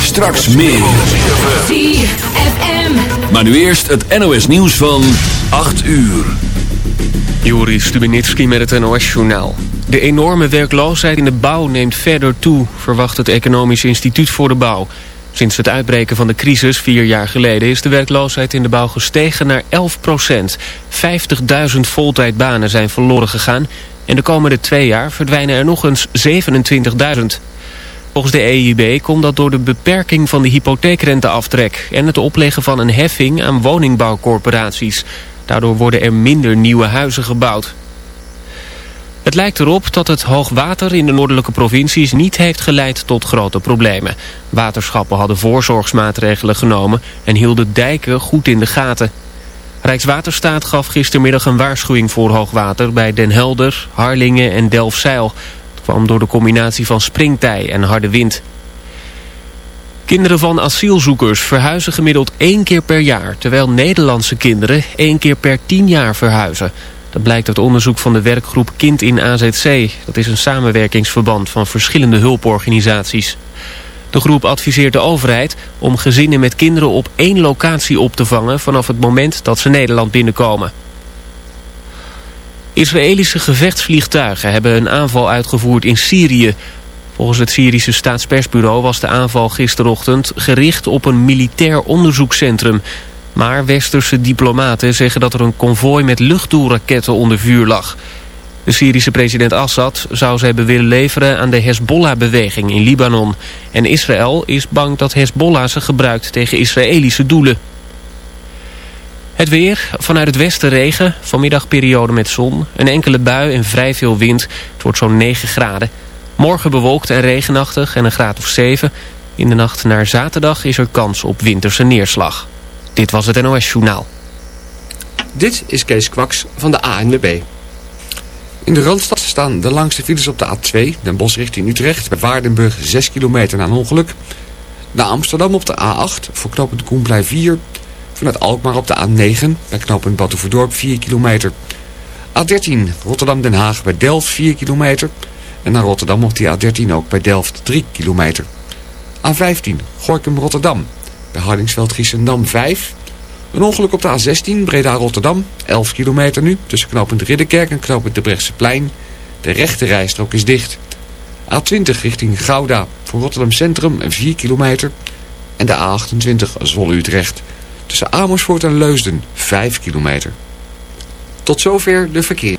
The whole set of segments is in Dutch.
Straks meer. ZFM. Maar nu eerst het NOS nieuws van 8 uur. Joris Stubenitski met het NOS-journaal. De enorme werkloosheid in de bouw neemt verder toe, verwacht het Economisch Instituut voor de Bouw. Sinds het uitbreken van de crisis vier jaar geleden is de werkloosheid in de bouw gestegen naar 11 procent. 50.000 voltijdbanen zijn verloren gegaan en de komende twee jaar verdwijnen er nog eens 27.000. Volgens de EIB komt dat door de beperking van de hypotheekrenteaftrek... en het opleggen van een heffing aan woningbouwcorporaties. Daardoor worden er minder nieuwe huizen gebouwd. Het lijkt erop dat het hoogwater in de noordelijke provincies niet heeft geleid tot grote problemen. Waterschappen hadden voorzorgsmaatregelen genomen en hielden dijken goed in de gaten. Rijkswaterstaat gaf gistermiddag een waarschuwing voor hoogwater bij Den Helder, Harlingen en Delfzijl. Kwam door de combinatie van springtij en harde wind. Kinderen van asielzoekers verhuizen gemiddeld één keer per jaar... terwijl Nederlandse kinderen één keer per tien jaar verhuizen. Dat blijkt uit onderzoek van de werkgroep Kind in AZC. Dat is een samenwerkingsverband van verschillende hulporganisaties. De groep adviseert de overheid om gezinnen met kinderen op één locatie op te vangen... vanaf het moment dat ze Nederland binnenkomen. Israëlische gevechtsvliegtuigen hebben een aanval uitgevoerd in Syrië. Volgens het Syrische staatspersbureau was de aanval gisterochtend gericht op een militair onderzoekscentrum. Maar westerse diplomaten zeggen dat er een konvooi met luchtdoelraketten onder vuur lag. De Syrische president Assad zou ze hebben willen leveren aan de Hezbollah-beweging in Libanon. En Israël is bang dat Hezbollah ze gebruikt tegen Israëlische doelen. Het weer, vanuit het westen regen, vanmiddag periode met zon, een enkele bui en vrij veel wind. Het wordt zo'n 9 graden. Morgen bewolkt en regenachtig en een graad of 7. In de nacht naar zaterdag is er kans op winterse neerslag. Dit was het NOS Journaal. Dit is Kees Kwaks van de ANWB. In de Randstad staan de langste files op de A2, Den Bosch richting Utrecht, bij Waardenburg 6 kilometer na een ongeluk. Naar Amsterdam op de A8, voor knooppunt Koenplein 4. Vanuit Alkmaar op de A9, bij knooppunt Batuverdorp 4 kilometer. A13, Rotterdam-Den Haag bij Delft 4 kilometer. En naar Rotterdam op die A13 ook bij Delft 3 kilometer. A15, Gorkum-Rotterdam, bij Hardingsveld-Giessendam 5 een ongeluk op de A16 Breda-Rotterdam, 11 kilometer nu, tussen knooppunt Ridderkerk en knooppunt de Plein. De rechte rijstrook is dicht. A20 richting Gouda, voor Rotterdam Centrum 4 kilometer. En de A28 Zwolle-Utrecht, tussen Amersfoort en Leusden 5 kilometer. Tot zover de verkeer.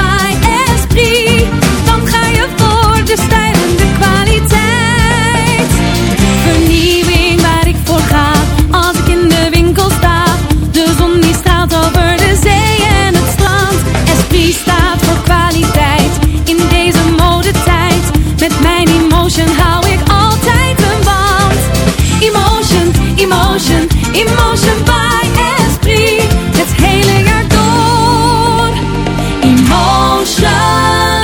voor de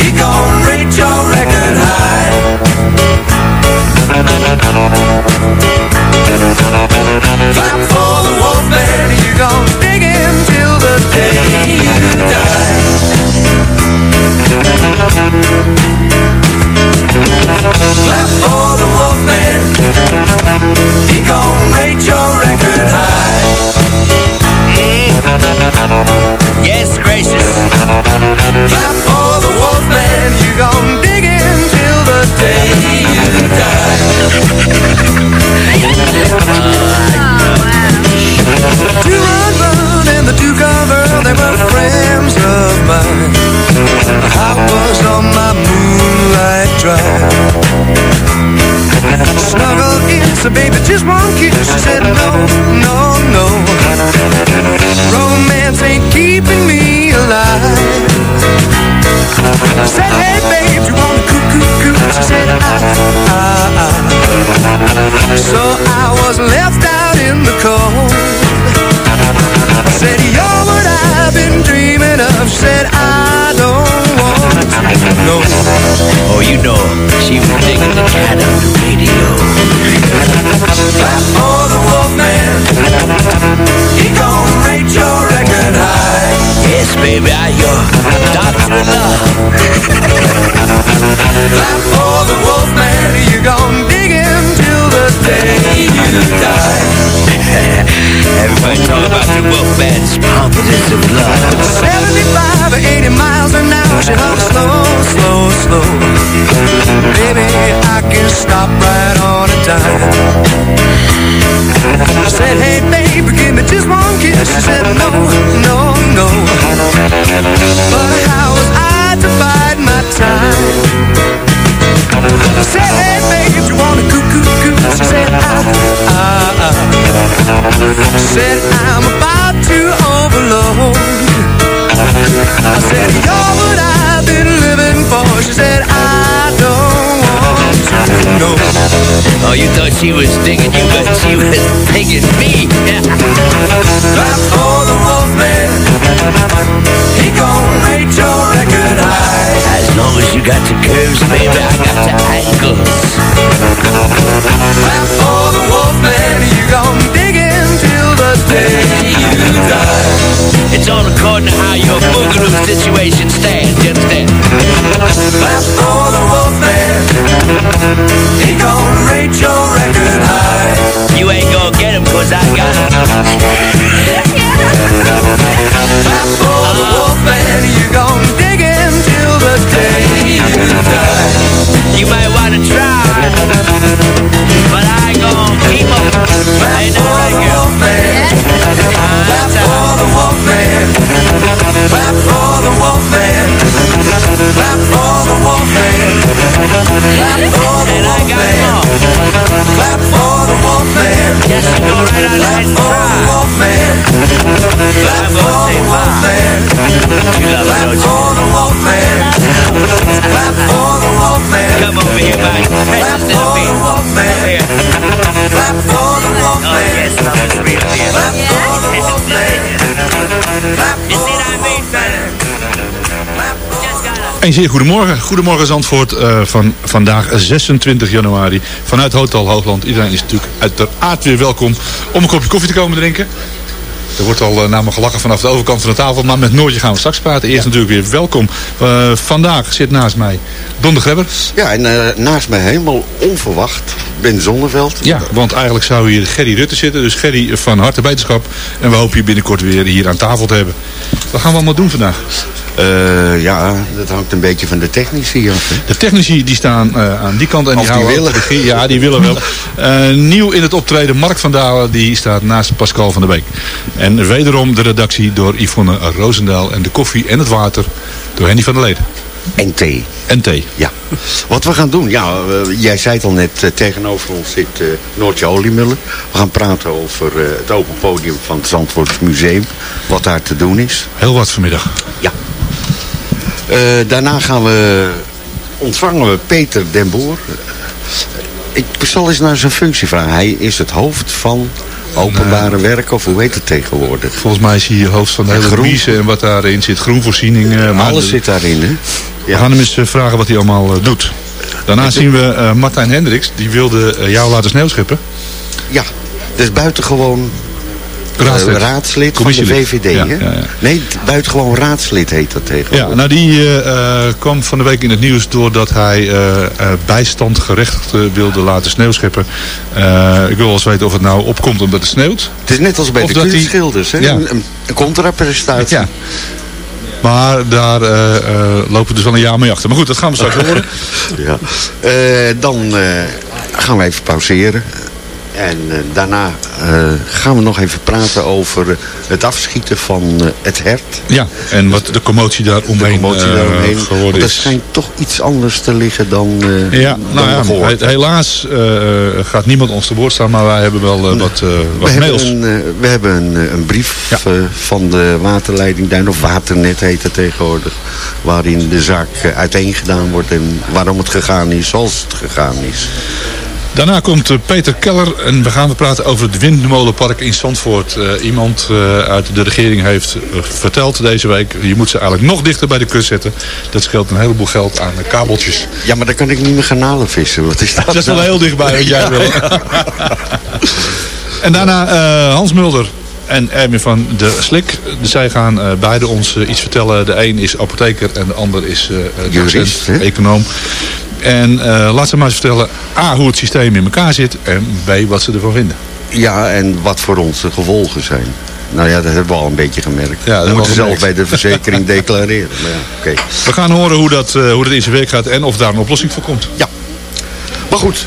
He gon' your record high. Clap for the gon' dig him till the day you die. Clap for the Wolfman. He gon' rate your record high. Yes, gracious. The. You dig till the day you die. Run run and the two cover, they were friends of mine. I was on my moonlight drive. Snuggle in, so baby, just one kiss. She said no, no, no. Romance ain't keeping me alive. I said, hey babe, you wanna coo coo coo? She said, ah, ah, ah. So I was left out in the cold. I said, you're what I've been dreaming of. She said, I don't know. Oh, you know, she was digging the cat on the radio. Clap for the Wolfman. He gon' rate your record high. Yes, baby, I your doctor of love. Clap for the Wolfman. You gon' dig him till the day you die. Everybody talk about the Wolfman's confidence of love. 75 or 80 miles an hour. She hung slow, slow, slow. Baby, I can stop right on a dime. I said, hey, baby, give me just one kiss. She said, no, no, no. But how was I to bide my time? I said, hey, baby, you coo, coo? She said, ah, ah, ah. Said, I'm about to overload. I said, you're what I've been living for. She said, I know. Oh, you thought she was digging you, but she was digging me. Clap for the Wolfman. He gon' rate your record high. As long as you got the curves, baby, I got the ankles. Clap for the Wolfman. You gon' dig in till the day you die. It's all according to how your boogaloo situation stands, you understand? Clap for. He gon' rate your record high. You ain't gonna get him cause I got him. Clap for the Wolfman. You gon' dig in till the day you die. You might wanna try, but I gonna keep him. Clap Ain't for the right, girl? Wolfman. Clap for the Wolfman. Clap for the Wolfman. Clap for the Wolfman. Clap for the Een zeer goedemorgen. Goedemorgen Zandvoort eh, van vandaag 26 januari vanuit Hotel Hoogland. Iedereen is natuurlijk uiteraard weer welkom om een kopje koffie te komen drinken. Er wordt al uh, naar me gelachen vanaf de overkant van de tafel, maar met Noortje gaan we straks praten. Eerst natuurlijk weer welkom. Uh, vandaag zit naast mij Don de Grebber. Ja, en naast mij helemaal onverwacht Ben Zonneveld. Ja, want eigenlijk zou hier Gerry Rutte zitten. Dus Gerry van harte wetenschap. En we hopen je binnenkort weer hier aan tafel te hebben. Wat gaan we allemaal doen vandaag? Eh, ja, dat hangt een beetje van de technici af. Hè? De technici die staan eh, aan die kant en die, die willen. Ja, die willen wel. Eh, nieuw in het optreden, Mark van Dalen, die staat naast Pascal van der Beek. En wederom de redactie door Yvonne Roosendaal en de koffie en het water door Henny van der Leden. En thee. En thee. Ja. Wat we gaan doen, ja, jij zei het al net, tegenover ons zit eh, Noortje Oliemullen. We gaan praten over het open podium van het Zandvoorts Museum. Wat daar te doen is. Heel wat vanmiddag. Ja. Eh, daarna gaan we ontvangen we Peter den Boer. Ik zal eens naar zijn functie vragen. Hij is het hoofd van openbare werken, of hoe heet het tegenwoordig? Volgens mij is hij hoofd van de hele groen. en wat daarin zit. Groenvoorziening. eh, maar Alles de- zit daarin, hè? We gaan hem eens eh, vragen wat hij allemaal eh, doet. Daarna zien we eh, Martijn Hendricks. Die wilde eh, jou laten sneeuwschippen. Ja, dus buitengewoon Raadslid. eh, raadslid van de. VVD, Ja, hè? ja. Nee, buitengewoon raadslid heet dat tegenwoordig. Ja, nou die eh, eh, kwam van de week in het nieuws doordat hij bijstandgerechtigden wilde laten sneeuwscheppen. Ik wil wel eens weten of het nou opkomt omdat het sneeuwt. Het is net als bij Of de kunstschilders, hè? Een, een, contraprestatie. Ja. Maar daar lopen we dus wel een jaar mee achter. Maar goed, dat gaan we straks horen. Ja. Dan gaan we even pauzeren. En eh, daarna eh, gaan we nog even praten over het afschieten van eh, het hert. Ja, en wat de commotie daar omheen, daaromheen. Geworden dat is. schijnt toch iets anders te liggen dan, Ja, dan nou ja, helaas gaat niemand ons te woord staan, maar wij hebben wel wat, eh, We wat hebben, mails. een, we hebben een, een brief van de waterleiding Duin, of Waternet heet het tegenwoordig. Waarin de zaak uiteengedaan wordt en waarom het gegaan is zoals het gegaan is. Daarna komt eh, Peter Keller en we gaan praten over het windmolenpark in Zandvoort. Eh, iemand eh, uit de regering heeft verteld deze week, je moet ze eigenlijk nog dichter bij de kust zetten. Dat scheelt een heleboel geld aan kabeltjes. Ja, maar dan kan ik niet meer garnalen vissen. Wat is dat? Dat is wel heel dichtbij wat jij Ja, wil. ja. En daarna Hans Mulder en Erwin van de Slik. Zij gaan eh, beide ons iets vertellen. De een is apotheker en de ander is Jurist, hè? econoom. En eh, laat ze maar eens vertellen A, hoe het systeem in elkaar zit. En B, wat ze ervan vinden. Ja, en wat voor ons de gevolgen zijn. Nou ja, dat hebben we al een beetje gemerkt. Ja, dat moeten zelf bij de verzekering declareren. Maar ja, oké. We gaan horen hoe dat, eh, hoe dat in zijn werk gaat en of daar een oplossing voor komt. Ja. Maar goed.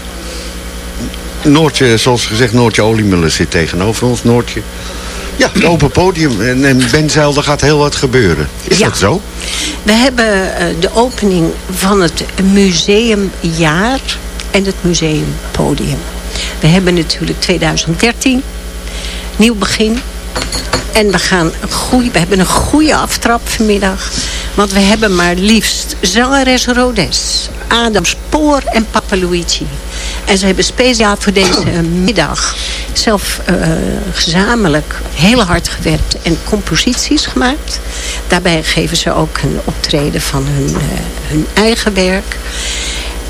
Noortje, zoals gezegd, Noortje Oliemullen zit tegenover ons. Noortje. Ja, het open podium. En, en Ben Zeil, er gaat heel wat gebeuren. Is Ja. dat zo? We hebben eh, de opening van het museumjaar en het museumpodium. We hebben natuurlijk 2013, nieuw begin. En we, gaan een goeie, we hebben een goede aftrap vanmiddag. Want we hebben maar liefst zangeres Rodes, Adam Spoor en Papa Luigi. En ze hebben speciaal voor deze middag zelf eh, gezamenlijk heel hard gewerkt en composities gemaakt. Daarbij geven ze ook een optreden van hun, eh, hun eigen werk.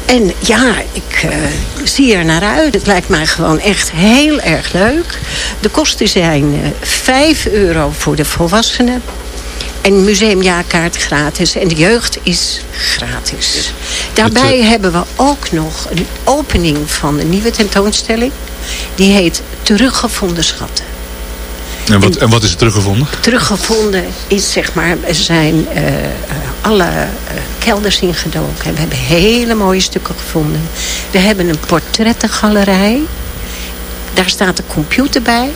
En ja, ik eh, zie er naar uit. Het lijkt mij gewoon echt heel erg leuk. De kosten zijn eh 5 euro voor de volwassenen. En museumjaarkaart gratis. En de jeugd is gratis. Daarbij hebben we ook nog een opening van een nieuwe tentoonstelling. Die heet Teruggevonden Schatten. En wat, en wat is er teruggevonden? Teruggevonden is zeg maar, er zijn eh, alle eh, kelders ingedoken. En we hebben hele mooie stukken gevonden. We hebben een portrettengalerij. Daar staat een computer bij.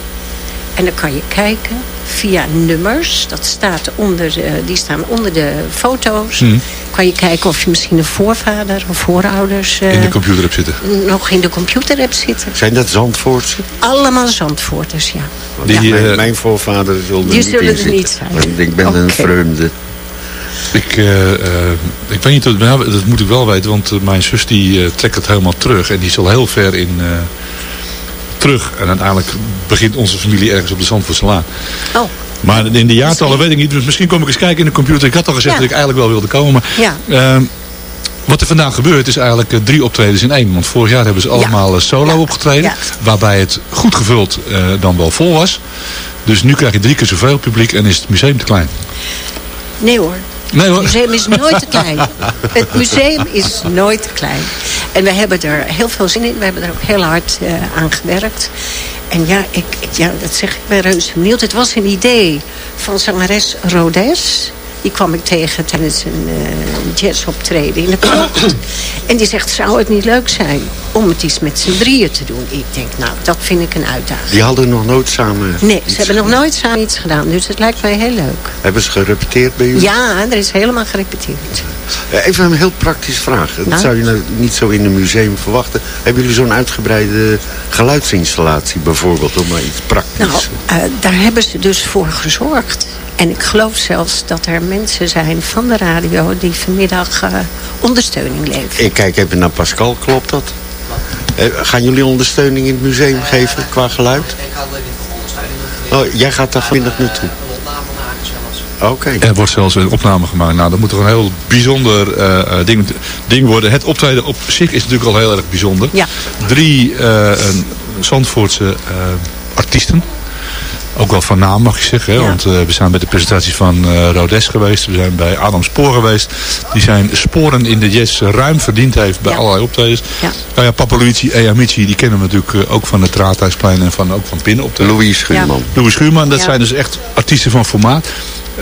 En dan kan je kijken via nummers. Dat staat onder de, die staan onder de foto's. Hmm. Kan je kijken of je misschien een voorvader of voorouders... eh, In de computer hebt zitten. nog in de computer hebt zitten. Zijn dat Zandvoortse? Allemaal Zandvoorters, ja. Die, ja. mijn, eh, mijn voorvaderen zullen er Die niet zullen in er zitten. niet zijn. Want Ik ben een vreemde. Ik, eh, eh, ik weet niet, nou, dat moet ik wel weten, want eh, mijn zus die eh, trekt het helemaal terug. En die is al heel ver in eh, terug. En uiteindelijk begint onze familie ergens op de Zandvoortselaan. Oh. Maar in de jaartallen weet ik niet, dus misschien kom ik eens kijken in de computer. Ik had al gezegd Ja. dat ik eigenlijk wel wilde komen. Maar, Ja. ehm, wat er vandaag gebeurt is eigenlijk eh, drie optredens in één. Want vorig jaar hebben ze allemaal eh, solo opgetreden. Ja. Waarbij het goed gevuld eh, dan wel vol was. Dus nu krijg je drie keer zoveel publiek en is het museum te klein. Nee hoor. Nee hoor. Het museum is nooit te klein. Het museum is nooit te klein. En we hebben er heel veel zin in. We hebben er ook heel hard eh, aan gewerkt. En ja, ik, ja, dat zeg ik bij reuze benieuwd. Het was een idee van zangeres Rodes. Die kwam ik tegen tijdens een uh, jazzoptreden in de krocht. en die zegt, zou het niet leuk zijn om het eens met z'n drieën te doen? Ik denk, nou, dat vind ik een uitdaging. Die hadden nog nooit samen... Nee, ze hebben nog nooit samen iets gedaan. Dus het lijkt mij heel leuk. Hebben ze gerepeteerd bij jullie? Ja, er is helemaal gerepeteerd. Even een heel praktische vraag. Dat nou? zou je nou niet zo in een museum verwachten. Hebben jullie zo'n uitgebreide geluidsinstallatie bijvoorbeeld? Om maar iets praktisch... Nou, uh, daar hebben ze dus voor gezorgd. En ik geloof zelfs dat er mensen zijn van de radio... die vanmiddag uh, ondersteuning leveren. Ik kijk even naar Pascal, klopt dat? Uh, gaan jullie ondersteuning in het museum geven qua geluid? Ik ga ondersteuning Oh, jij gaat daar vanmiddag naartoe? Okay. Er wordt zelfs een opname gemaakt. Nou, dat moet toch een heel bijzonder uh, ding, ding worden. Het optreden op zich is natuurlijk al heel erg bijzonder. Ja. Drie uh, Zandvoortse artiesten. Ook wel van naam mag je zeggen. Hè? Ja. Want uh, we zijn bij de presentatie van uh, Rodes geweest. We zijn bij Adam Spoor geweest. Die zijn sporen in de jazz ruim verdiend heeft bij ja. allerlei optredens. Ja. Nou ja, Papa Luigi e Amici, die kennen we natuurlijk uh, ook van het Raadhuisplein en van, ook van Pinnen op de Louis Schuurman. Louis Schuurman, dat zijn dus echt artiesten van formaat.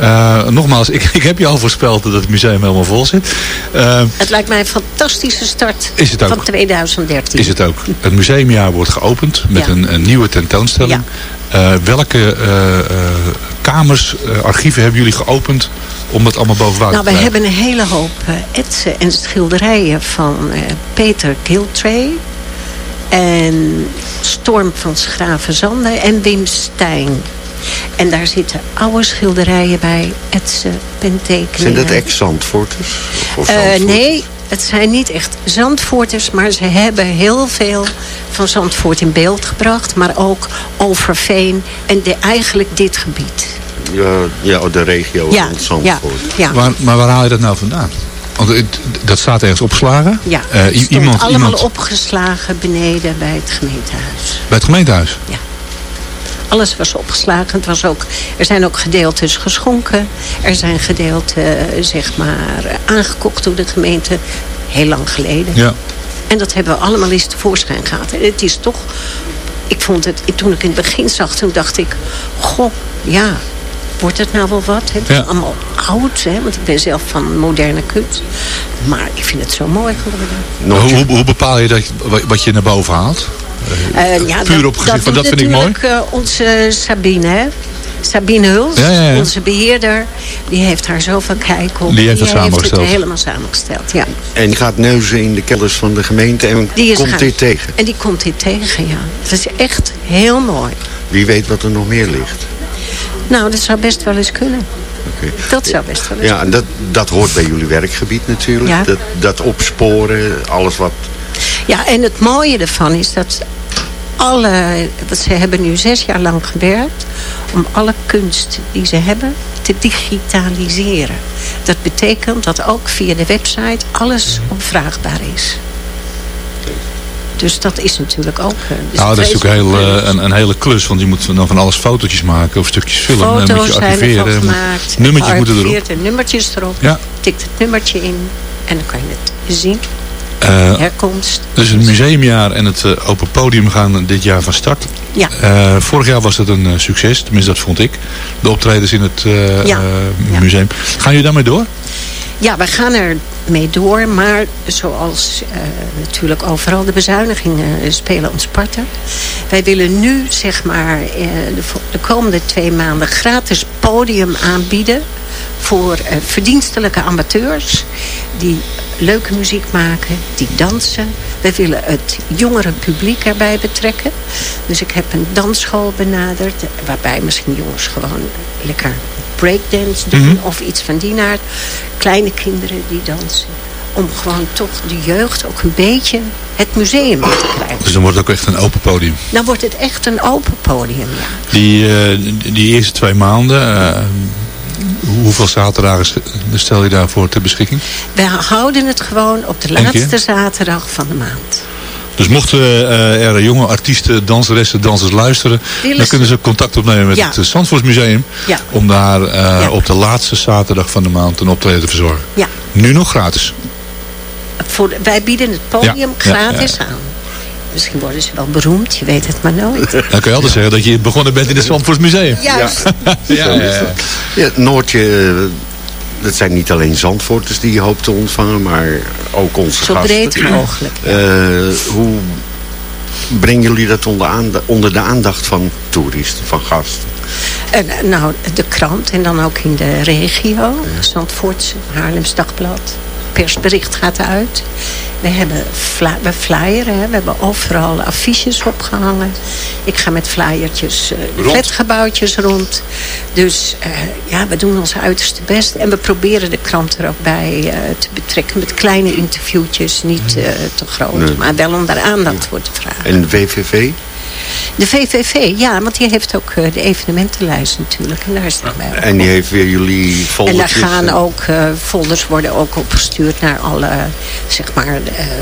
Uh, nogmaals, ik, ik heb je al voorspeld dat het museum helemaal vol zit. Uh, het lijkt mij een fantastische start is het ook. van 2013. Is het ook. Het museumjaar wordt geopend met ja. een, een, nieuwe tentoonstelling. Ja. Uh, welke kamers, archieven hebben jullie geopend om dat allemaal boven water nou, te Nou, we hebben een hele hoop etsen en schilderijen van Peter Giltrey. En Storm van Schravenzande en Wim Stein. En daar zitten oude schilderijen bij, etsen, pentekeningen. Zijn dat ex-Zandvoorters? Uh, nee, het zijn niet echt Zandvoorters, maar ze hebben heel veel van Zandvoort in beeld gebracht. Maar ook Overveen en de, eigenlijk dit gebied. Ja, ja de regio ja, rond Zandvoort. Ja, ja. Waar, maar waar haal je dat nou vandaan? Want het, dat staat ergens opgeslagen? Ja, uh, het iemand, allemaal iemand... opgeslagen beneden bij het gemeentehuis. Bij het gemeentehuis? Ja. Alles was opgeslagen. Het was ook, er zijn ook gedeeltes geschonken. Er zijn gedeelten zeg maar, aangekocht door de gemeente. Heel lang geleden. Ja. En dat hebben we allemaal eens tevoorschijn gehad. En het is toch... Ik vond het, toen ik in het begin zag, toen dacht ik... Goh, ja, wordt het nou wel wat? Het is Ja. allemaal oud, hè? want ik ben zelf van moderne kunst. Maar ik vind het zo mooi geworden. Hoe, hoe, hoe bepaal je dat, wat je naar boven haalt? Eh, ja, Puur op gezicht van, dat vind ik mooi. natuurlijk eh, onze Sabine, hè? Sabine Huls, Ja, ja, ja. onze beheerder, die heeft haar zoveel kijk op. Die heeft het het samengesteld. helemaal samengesteld, ja. En gaat neuzen in de kelders van de gemeente en Die is komt gaan- dit tegen. En die komt dit tegen, ja. Dat is echt heel mooi. Wie weet wat er nog meer ligt. Nou, dat zou best wel eens kunnen. Oké. Dat zou best wel eens Ja, en dat, dat hoort bij jullie werkgebied natuurlijk. Ja. Dat, dat opsporen, alles wat... Ja, en het mooie ervan is dat alle... Want ze hebben nu zes jaar lang gewerkt... om alle kunst die ze hebben te digitaliseren. Dat betekent dat ook via de website alles opvraagbaar is. Dus dat is natuurlijk ook... eh, dus nou, dat is natuurlijk heel, eh, een, een hele klus, want je moet dan van alles fotootjes maken of stukjes film. en moet Foto's je archiveren. gemaakt. nummertjes moeten erop. nummertjes erop. Ja. Tikt het nummertje in en dan kan je het zien. Eh, Herkomst. dus het museumjaar en het eh, open podium gaan dit jaar van start. Ja. Eh, vorig jaar was het een succes, tenminste dat vond ik. De optredens in het Ja. museum. Gaan jullie daarmee door? Ja, we gaan er mee door. Maar zoals natuurlijk overal de bezuinigingen spelen ons parten. Wij willen nu zeg maar de, de komende twee maanden gratis podium aanbieden. Voor eh, verdienstelijke amateurs. Die leuke muziek maken, die dansen. We willen het jongere publiek erbij betrekken. Dus ik heb een dansschool benaderd. Waarbij misschien jongens gewoon lekker breakdance doen. Mhm. Of iets van die naart. Kleine kinderen die dansen. Om gewoon toch de jeugd ook een beetje het museum te krijgen. Dus dan wordt het ook echt een open podium. Dan wordt het echt een open podium, ja. Die, eh, die eerste twee maanden, eh, hoeveel zaterdagen stel je daarvoor ter beschikking? We houden het gewoon op de laatste zaterdag van de maand. Dus mochten eh, er jonge artiesten, danseressen, dansers luisteren... Dan kunnen ze contact opnemen met Ja. het Zandvoortsmuseum... Ja. om daar eh, op de laatste zaterdag van de maand een optreden te verzorgen. Ja. Nu nog gratis. Voor, wij bieden het podium gratis aan. Misschien worden ze wel beroemd, je weet het maar nooit. Dan kun je altijd zeggen dat je begonnen bent in het Zandvoortsmuseum. Juist. ja, ja, ja. Ja, Noortje, eh, dat zijn niet alleen Zandvoorters die je hoopt te ontvangen, maar ook onze Zo gasten. breed mogelijk. Eh, hoe brengen jullie dat onder, onder de aandacht van toeristen, van gasten? En, eh, nou, de krant en dan ook in de regio. Zandvoortse, Haarlems Dagblad. Persbericht gaat uit. We hebben fly, we flyeren. Hè. We hebben overal affiches opgehangen. Ik ga met flyertjes uh, Rond. flatgebouwtjes rond. Dus eh, ja, we doen ons uiterste best. En we proberen de krant er ook bij eh, te betrekken. Met kleine interviewtjes. Niet te groot. Nee. Maar wel om daar aandacht voor te vragen. En WVV? De VVV, ja, want die heeft ook eh, de evenementenlijst natuurlijk. En daar is het bij. En die heeft weer jullie En foldertjes? daar gaan eh, ook eh, folders worden ook opgestuurd naar alle, zeg maar,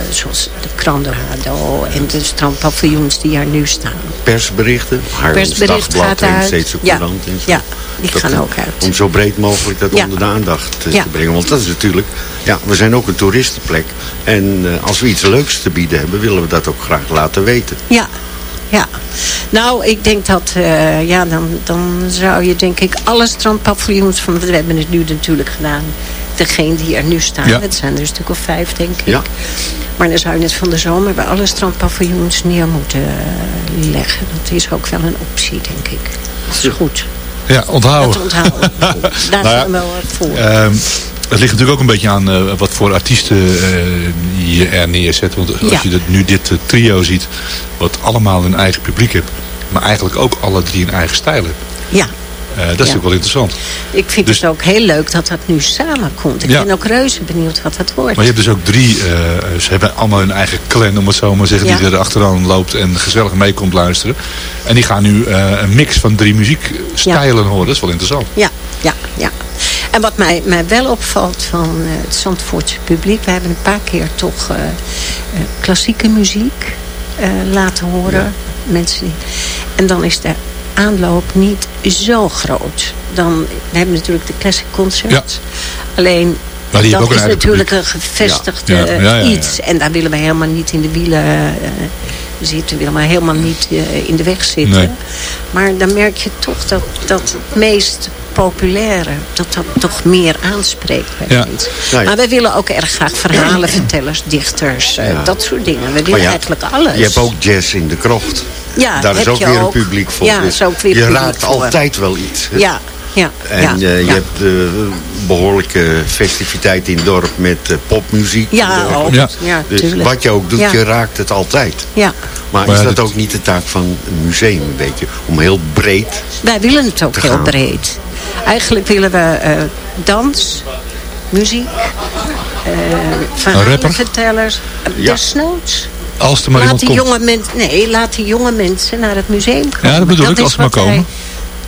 zoals de Krandehado en de strandpaviljoens die er nu staan. persberichten? Haarlems Dagblad gaat en. Steeds Ja, Courant en zo. ja, die Dat, gaan ook uit. Om zo breed mogelijk dat Ja. onder de aandacht Ja. te brengen. Want dat is natuurlijk, ja, we zijn ook een toeristenplek. En als we iets leuks te bieden hebben, willen we dat ook graag laten weten. Ja, ja. Nou, ik denk dat, eh, ja, dan, dan zou je denk ik alle strandpaviljoens van, we hebben het nu natuurlijk gedaan, degene die er nu staan, Ja. het zijn er een stuk of vijf denk ik. Ja. Maar dan zou je het van de zomer bij alle strandpaviljoens neer moeten eh, leggen. Dat is ook wel een optie, denk ik. Dat is goed. Ja, onthouden. Dat onthouden. Daar Nou ja, gaan we wel voor. Ehm, het ligt natuurlijk ook een beetje aan eh, wat voor artiesten eh, je er neerzet. Want als Ja. je nu dit eh, trio ziet, wat allemaal een eigen publiek heeft. Maar eigenlijk ook alle drie een eigen stijl hebben. Ja. Dat is natuurlijk wel interessant. Ik vind Dus- het ook heel leuk dat dat nu samenkomt. Ik Ja. ben ook reuze benieuwd wat dat wordt. Maar je hebt dus ook drie, ze hebben allemaal hun eigen clan, om het zo maar te zeggen, die er achteraan loopt en gezellig mee komt luisteren. En die gaan nu een mix van drie muziekstijlen horen. Dat is wel interessant. Ja, ja. En wat mij, mij wel opvalt van eh, het Zandvoortse publiek... we hebben een paar keer toch eh, eh, klassieke muziek laten horen. Mensen die, en dan is de aanloop niet zo groot. Dan, we hebben natuurlijk de classic concerts. Alleen... Dat is natuurlijk publiek. een gevestigd Ja. Ja, ja, ja, ja. iets. En daar willen wij helemaal niet in de wielen eh, zitten. willen we helemaal niet in de weg zitten. Nee. Maar dan merk je toch dat, dat het meest populaire, dat dat toch meer aanspreekt bij Ja. mensen. Maar wij willen ook erg graag verhalenvertellers, dichters, eh, Ja. dat soort dingen. We willen eigenlijk alles. Je hebt ook jazz in de krocht. Ja, Daar is ook je weer ook. een publiek voor. Ja, Dus is ook weer je publiek raakt voor. altijd wel iets. hè? Ja, ja. En ja, eh, je ja. hebt de behoorlijke festiviteit in het dorp met popmuziek. Ja, ook. Ja. Ja, dus tuurlijk. wat je ook doet, Ja. je raakt het altijd. Ja. Maar, Maar is dat ook niet de taak van een museum een beetje? Om heel breed... Wij willen het ook heel gaan. breed. Eigenlijk willen we eh, dans, muziek, eh verhalenvertellers, eh, Ja. desnoods. Als er maar laat iemand die komt. jonge mensen, nee, laat die jonge mensen naar het museum komen. Ja, dat bedoel ik, als ze maar wij- komen.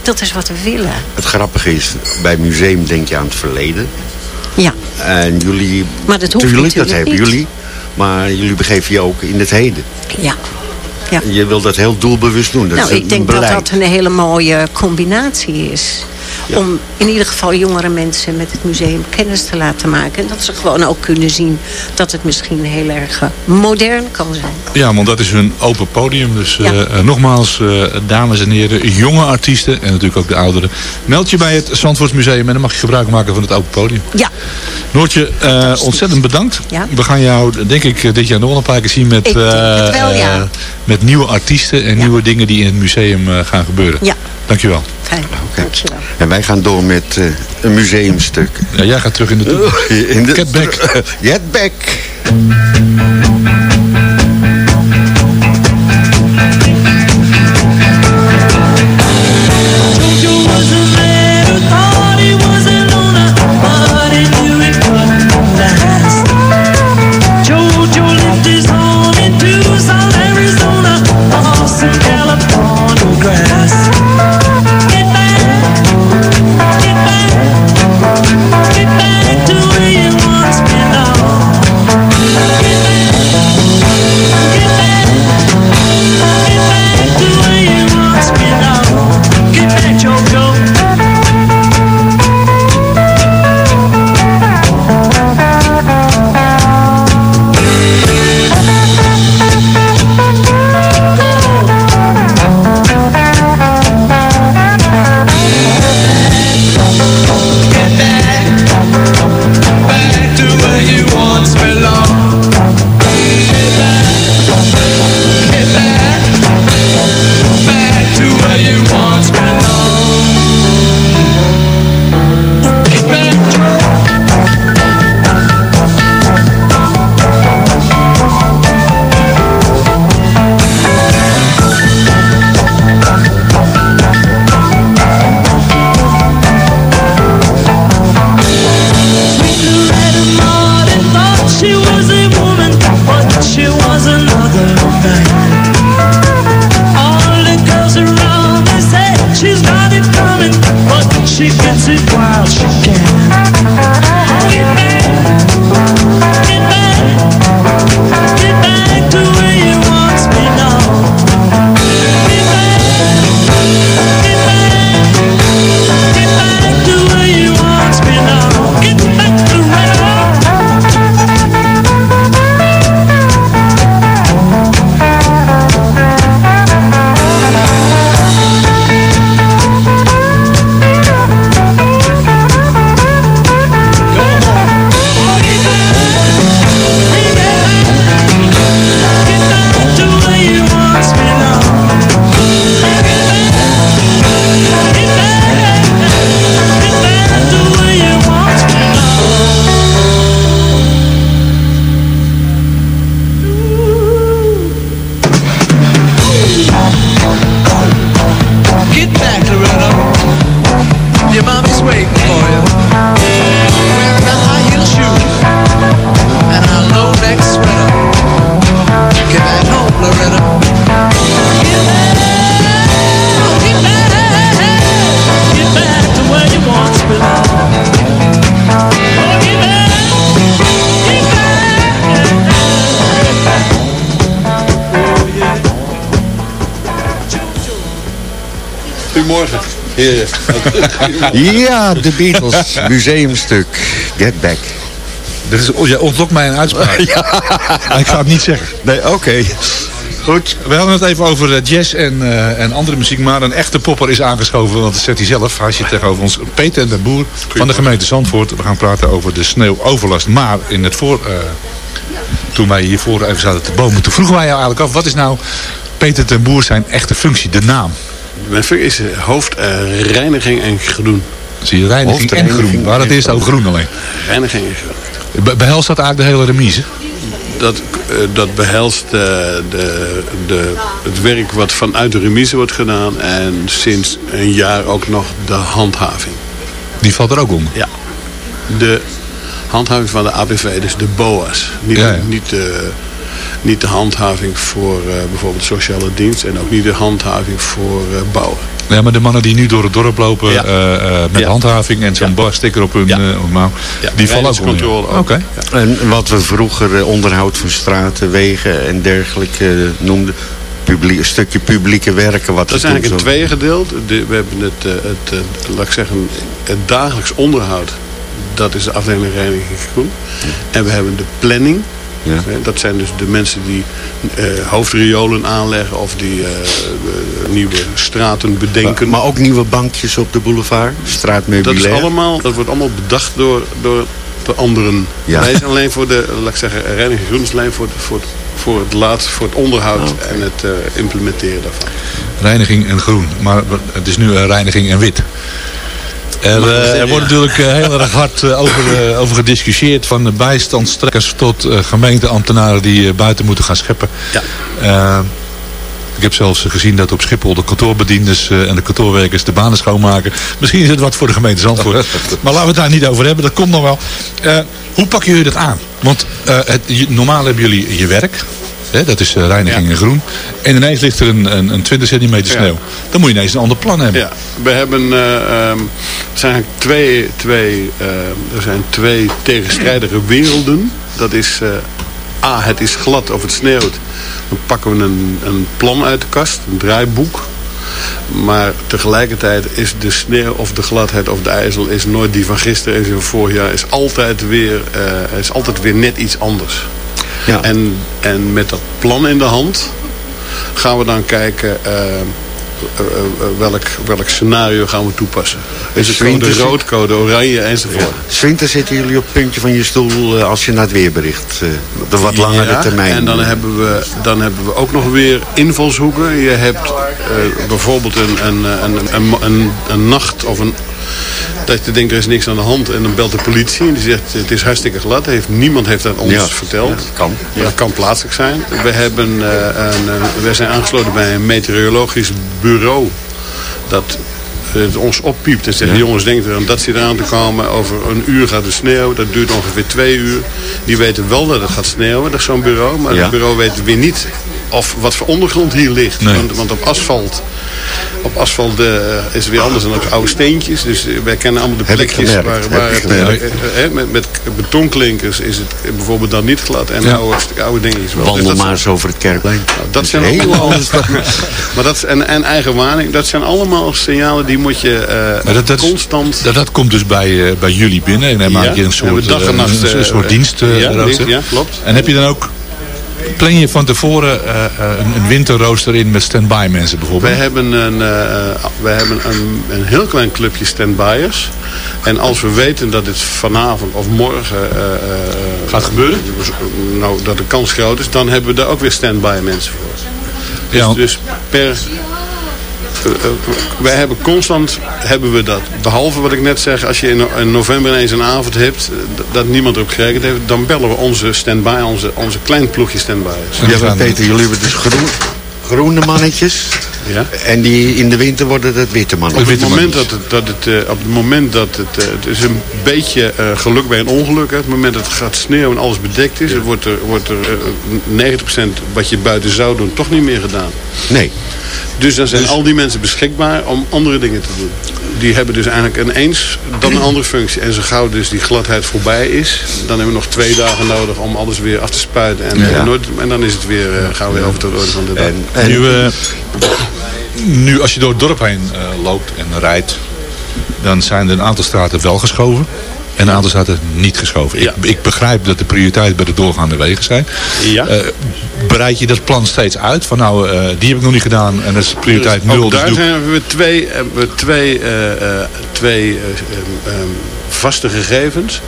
dat is wat we willen. Het grappige is, bij museum denk je aan het verleden. Ja. En jullie... Maar dat hoeft tuurlijk, dat hebben niet. jullie. Maar jullie begeven je ook in het heden. Ja. ja. Je wil dat heel doelbewust doen. Dat nou, is ik denk dat dat een hele mooie combinatie is. Om in ieder geval jongere mensen met het museum kennis te laten maken. En dat ze gewoon ook kunnen zien dat het misschien heel erg eh, modern kan zijn. Ja, want dat is een open podium. Dus eh, Ja. eh, nogmaals, eh, dames en heren, jonge artiesten en natuurlijk ook de ouderen. Meld je bij het Zandvoortsmuseum en dan mag je gebruik maken van het open podium. Ja. Noortje, eh, ontzettend bedankt. Ja. We gaan jou, denk ik, dit jaar nog een paar keer zien met, Ik denk het wel, ja. met nieuwe artiesten en nieuwe dingen die in het museum gaan gebeuren. Ja. Dankjewel. Fijn, dankjewel. Wij gaan door met eh, een museumstuk. Ja, jij gaat terug in de toekomst. back. Get back. Ja, de Beatles, museumstuk. Get Back. Dit is, oh, jij ontlokt mij een uitspraak. Maar ik ga het niet zeggen. Nee, oké. Goed. We hadden het even over eh, jazz en, eh, en andere muziek. Maar een echte popper is aangeschoven. Want dat zet hij zelf. Hij zit tegenover ons. Peter en de Boer van de gemeente Zandvoort. We gaan praten over de sneeuwoverlast. Maar in het voor... eh, toen wij hiervoor even zaten te bomen. Toen vroegen wij jou eigenlijk af. Wat is nou Peter ten Boer zijn echte functie? De naam. Mijn functie is eh, hoofd eh, reiniging en groen. Zie je reiniging en groen. Waar het eerst over groen alleen. Reiniging en groen. Be- Behelst dat eigenlijk de hele remise? Dat, eh, dat behelst eh, de, de, het werk wat vanuit de remise wordt gedaan. En sinds een jaar ook nog de handhaving. Die valt er ook onder? Ja. De handhaving van de APV, dus de BOA's. Niet, Ja, ja. Niet, de, niet de handhaving voor eh, bijvoorbeeld sociale dienst. En ook niet de handhaving voor eh, bouwen. Ja, maar de mannen die nu door het dorp lopen Ja. eh, eh, met Ja. handhaving en zo'n sticker op hun Ja. eh, mouw, die vallen ook onder. Oké. En wat we vroeger onderhoud van straten, wegen en dergelijke noemden. Publiek, een stukje publieke werken. Wat Dat is eigenlijk in tweeën gedeeld. De- we hebben het, het, eh, laat ik zeggen, het dagelijks onderhoud. Dat is de afdeling Reiniging Groen. En we hebben de planning. Ja. Eh, Dat zijn dus de mensen die eh, hoofdriolen aanleggen of die eh, nieuwe straten bedenken. Maar ook nieuwe bankjes op de boulevard, dat, straatmeubilair. is allemaal, dat wordt allemaal bedacht door, door, door anderen. Ja. Wij zijn alleen voor de, laat ik zeggen, Reiniging Groen is alleen voor, het- voor, voor het laatst, voor het onderhoud en het eh, implementeren daarvan. Reiniging en groen. Maar het is nu reiniging en wit. Er, eh, er wordt natuurlijk eh, heel erg hard eh, over, over gediscussieerd. Van de bijstandstrekkers tot gemeenteambtenaren die buiten moeten gaan scheppen. Ja. Ik heb zelfs gezien dat op Schiphol de kantoorbedienders en de kantoorwerkers de banen schoonmaken. Misschien is het wat voor de gemeente Zandvoort. maar laten we het daar niet over hebben, dat komt nog wel. Hoe pakken jullie dat aan? Want het, normaal hebben jullie je werk. Hè, dat is eh, reiniging en groen. En ineens ligt er een, een, een 20 centimeter sneeuw. Dan moet je ineens een ander plan hebben. Ja, we hebben, er zijn twee, twee, eh, er zijn twee tegenstrijdige werelden. Dat is, A, het is glad of het sneeuwt. Dan pakken we een, een plan uit de kast, een draaiboek. Maar tegelijkertijd is de sneeuw of de gladheid of de ijzel is nooit die van gisteren en van vorig jaar. Is altijd weer, eh, is altijd weer net iets anders. Ja. En, en met dat plan in de hand gaan we dan kijken eh, eh, eh, welk, welk scenario gaan we toepassen. Is het code Winters- rood, code oranje enzovoort. Zwinter zitten jullie op het puntje van je stoel als je naar het weerbericht. op de wat langere Ja, termijn. En dan hebben, we, dan hebben we ook nog weer invalshoeken. Je hebt bijvoorbeeld een, een, een, een, een, een nacht of een... Dat je denkt, er is niks aan de hand. En dan belt de politie en die zegt, het is hartstikke glad. Heeft, niemand heeft dat ons Ja, verteld. ja, kan. Ja, dat kan plaatselijk zijn. We, hebben, eh, een, eh, we zijn aangesloten bij een meteorologisch bureau. Dat het ons oppiept en zegt, Ja. jongens, denk eraan dat zit eraan te komen. Over een uur gaat het sneeuwen. Dat duurt ongeveer twee uur. Die weten wel dat het gaat sneeuwen, dat is zo'n bureau. Maar Ja. het bureau weet weer niet of wat voor ondergrond hier ligt. Nee. Want, want op asfalt, op asfalt eh, is het weer anders dan op oude steentjes. Dus eh, wij kennen allemaal de plekjes gemerkt, waar, waar het, eh, met, met betonklinkers is het bijvoorbeeld dan niet glad. En Ja. oude, oude dingetjes wel. Wandel Dus dat maar eens over het kerkplein. dat zijn Heel allemaal, anders. maar dat, is- en, en eigen waarning, dat zijn allemaal signalen die moet je eh, Maar dat, dat, is- constant... dat, dat komt dus bij, bij jullie binnen. En dan maak je een en soort, dag en nacht, een, een eh, soort dienst. ja, rooster. dienst, ja, klopt. En heb je dan ook... Plan je van tevoren eh, eh, een, een winterrooster in met stand-by mensen bijvoorbeeld? Wij hebben een, eh, wij hebben een, een heel klein clubje standbyers. En als we weten dat het vanavond of morgen Gaat gebeuren? Nou, dat de kans groot is, dan hebben we daar ook weer standby mensen voor. Dus, Ja. dus per... eh, eh, wij hebben constant hebben we dat. Behalve wat ik net zeg, als je in, no- in november ineens een avond hebt eh, dat niemand erop gerekend heeft, dan bellen we onze standby, onze, onze klein ploegje standbyers. Ja, maar Peter, jullie hebben dus groen, groene mannetjes. Ja. En die in de winter worden dat witte Op mannetjes. het moment dat het, dat het, op het moment dat het, het is een beetje geluk bij een ongeluk. Hè. Op het moment dat het gaat sneeuwen en alles bedekt is, wordt er, wordt er eh, 90% wat je buiten zou doen toch niet meer gedaan. Nee. Dus dan zijn al die mensen beschikbaar om andere dingen te doen. Die hebben dus eigenlijk ineens dan een andere functie. En zo gauw dus die gladheid voorbij is, dan hebben we nog twee dagen nodig om alles weer af te spuiten. En, Ja. en, nooit, en dan is het weer, eh, gaan we weer over tot de orde van de dag. En, en Nu, eh, nu als je door het dorp heen eh, loopt en rijdt, dan zijn er een aantal straten wel geschoven. En een aantal straten niet geschoven. Ik, ik begrijp dat de prioriteit bij de doorgaande wegen zijn. Ja. Eh, bereid je dat plan steeds uit? Van nou, eh, die heb ik nog niet gedaan en dat is prioriteit Dus nul. Dus daar zijn hebben we twee, hebben we twee, eh, eh, twee eh, ehm, vaste gegevens.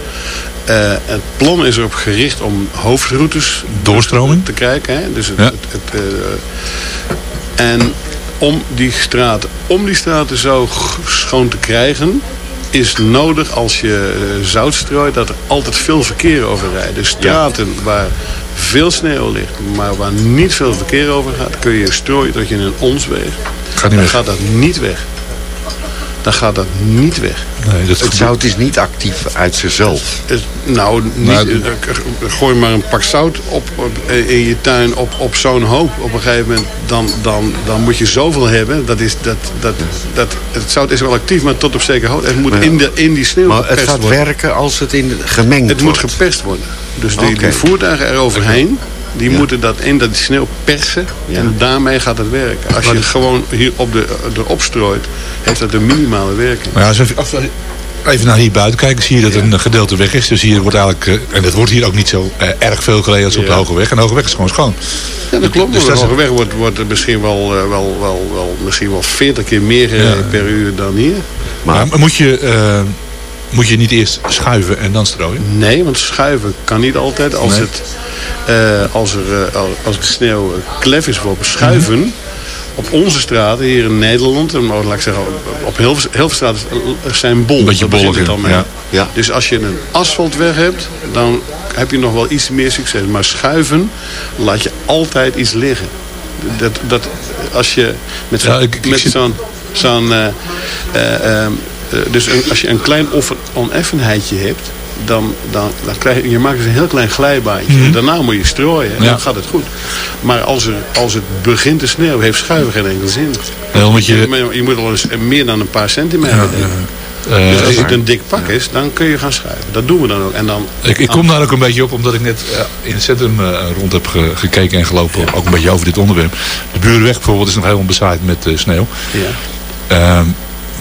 Eh, het plan is erop gericht om hoofdroutes Doorstroming. te kijken. Hè? Dus het, Ja. het, het, eh, en om die straten, om die straten zo schoon te krijgen is nodig als je eh, zout strooit dat er altijd veel verkeer over rijdt. Dus straten waar veel sneeuw ligt, maar waar niet veel verkeer over gaat, kun je strooien tot je in een ons weegt. Gaat niet dan weg. gaat dat niet weg. Dan gaat dat niet weg. Nee, dat Het zout is niet actief uit zichzelf. Het- nou, niet, Maar- eh, eh, gooi maar een pak zout op, op, eh, in je tuin op, op zo'n hoop. Op een gegeven moment, dan, dan, dan moet je zoveel hebben. Dat is, dat, dat, dat, het zout is wel actief, maar tot op zekere hoogte. Het moet Ja. in, de, in die sneeuw Maar het gaat worden. werken als het in gemengd Het moet wordt. geperst worden. Dus die voertuigen eroverheen, die Ja. moeten dat in dat sneeuw persen. Ja. En daarmee gaat het werken. Als je het gewoon hier op de, erop strooit, heeft dat een minimale werking. Maar ja, als we als we even naar hier buiten kijken, zie je dat een gedeelte weg is. Dus hier wordt eigenlijk, eh, en het wordt hier ook niet zo eh, erg veel gereden als op de. Hoge Weg. En de Hoge Weg is gewoon schoon. Ja, dat klopt. Dus Dus dat is- de weg wordt, wordt misschien wel, eh, wel, wel, wel, misschien wel 40 keer meer per uur dan hier. Maar, moet, je, eh, moet je niet eerst schuiven en dan strooien? Nee, want schuiven kan niet altijd. Als, Nee. het, eh, als, er, eh, al- als de sneeuw eh, klef is voor schuiven... Mhm. Op onze straten hier in Nederland, en laat ik zeggen, op- veel- heel veel straten zijn bol. Een beetje bollig, al ja. mee. Ja. Ja. Dus als je een asfaltweg hebt, dan heb je nog wel iets meer succes. Maar schuiven laat je altijd iets liggen. Dat, dat, als je met, Ja, ik- ik met zit- zo'n... zo'n dus een- als je een klein offer- oneffenheidje hebt, dan, dan, dan krijg je, je maakt dus een heel klein glijbaantje. En daarna moet je strooien en Mhm. Ja. dan gaat het goed. Maar als, er, als het begint te sneeuwen, heeft schuiven geen enkele zin. Je- je, je moet al eens meer dan een paar centimeter Ja. Eh, Dus als het een dik pak is, dan kun je gaan schuiven. Dat doen we dan ook. En dan, Ik, ik kom daar ook een beetje op, omdat ik net eh, in het centrum eh, rond heb ge- gekeken en gelopen. Ook een beetje over dit onderwerp. De Burenweg bijvoorbeeld is nog helemaal bezaaid met sneeuw. ja. Ehm,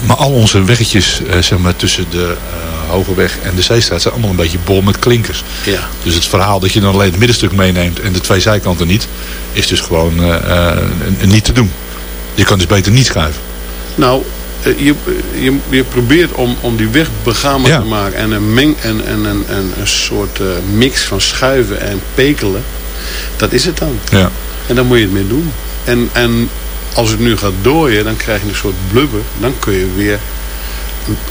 maar al onze weggetjes eh, zeg maar, tussen de eh, Hoge Weg en de Zeestraat zijn allemaal een beetje bol met klinkers. Ja. Dus het verhaal dat je dan alleen het middenstuk meeneemt en de twee zijkanten niet, is dus gewoon eh, niet te doen. Je kan dus beter niet schuiven. Nou, je, je, je probeert om, om die weg begaanbaar Ja. te maken. En een, meng, en, en, en, en een soort mix van schuiven en pekelen. Dat is het dan. Ja. En daar moet je het mee doen. En, en als het nu gaat dooien, dan krijg je een soort blubber. Dan kun je weer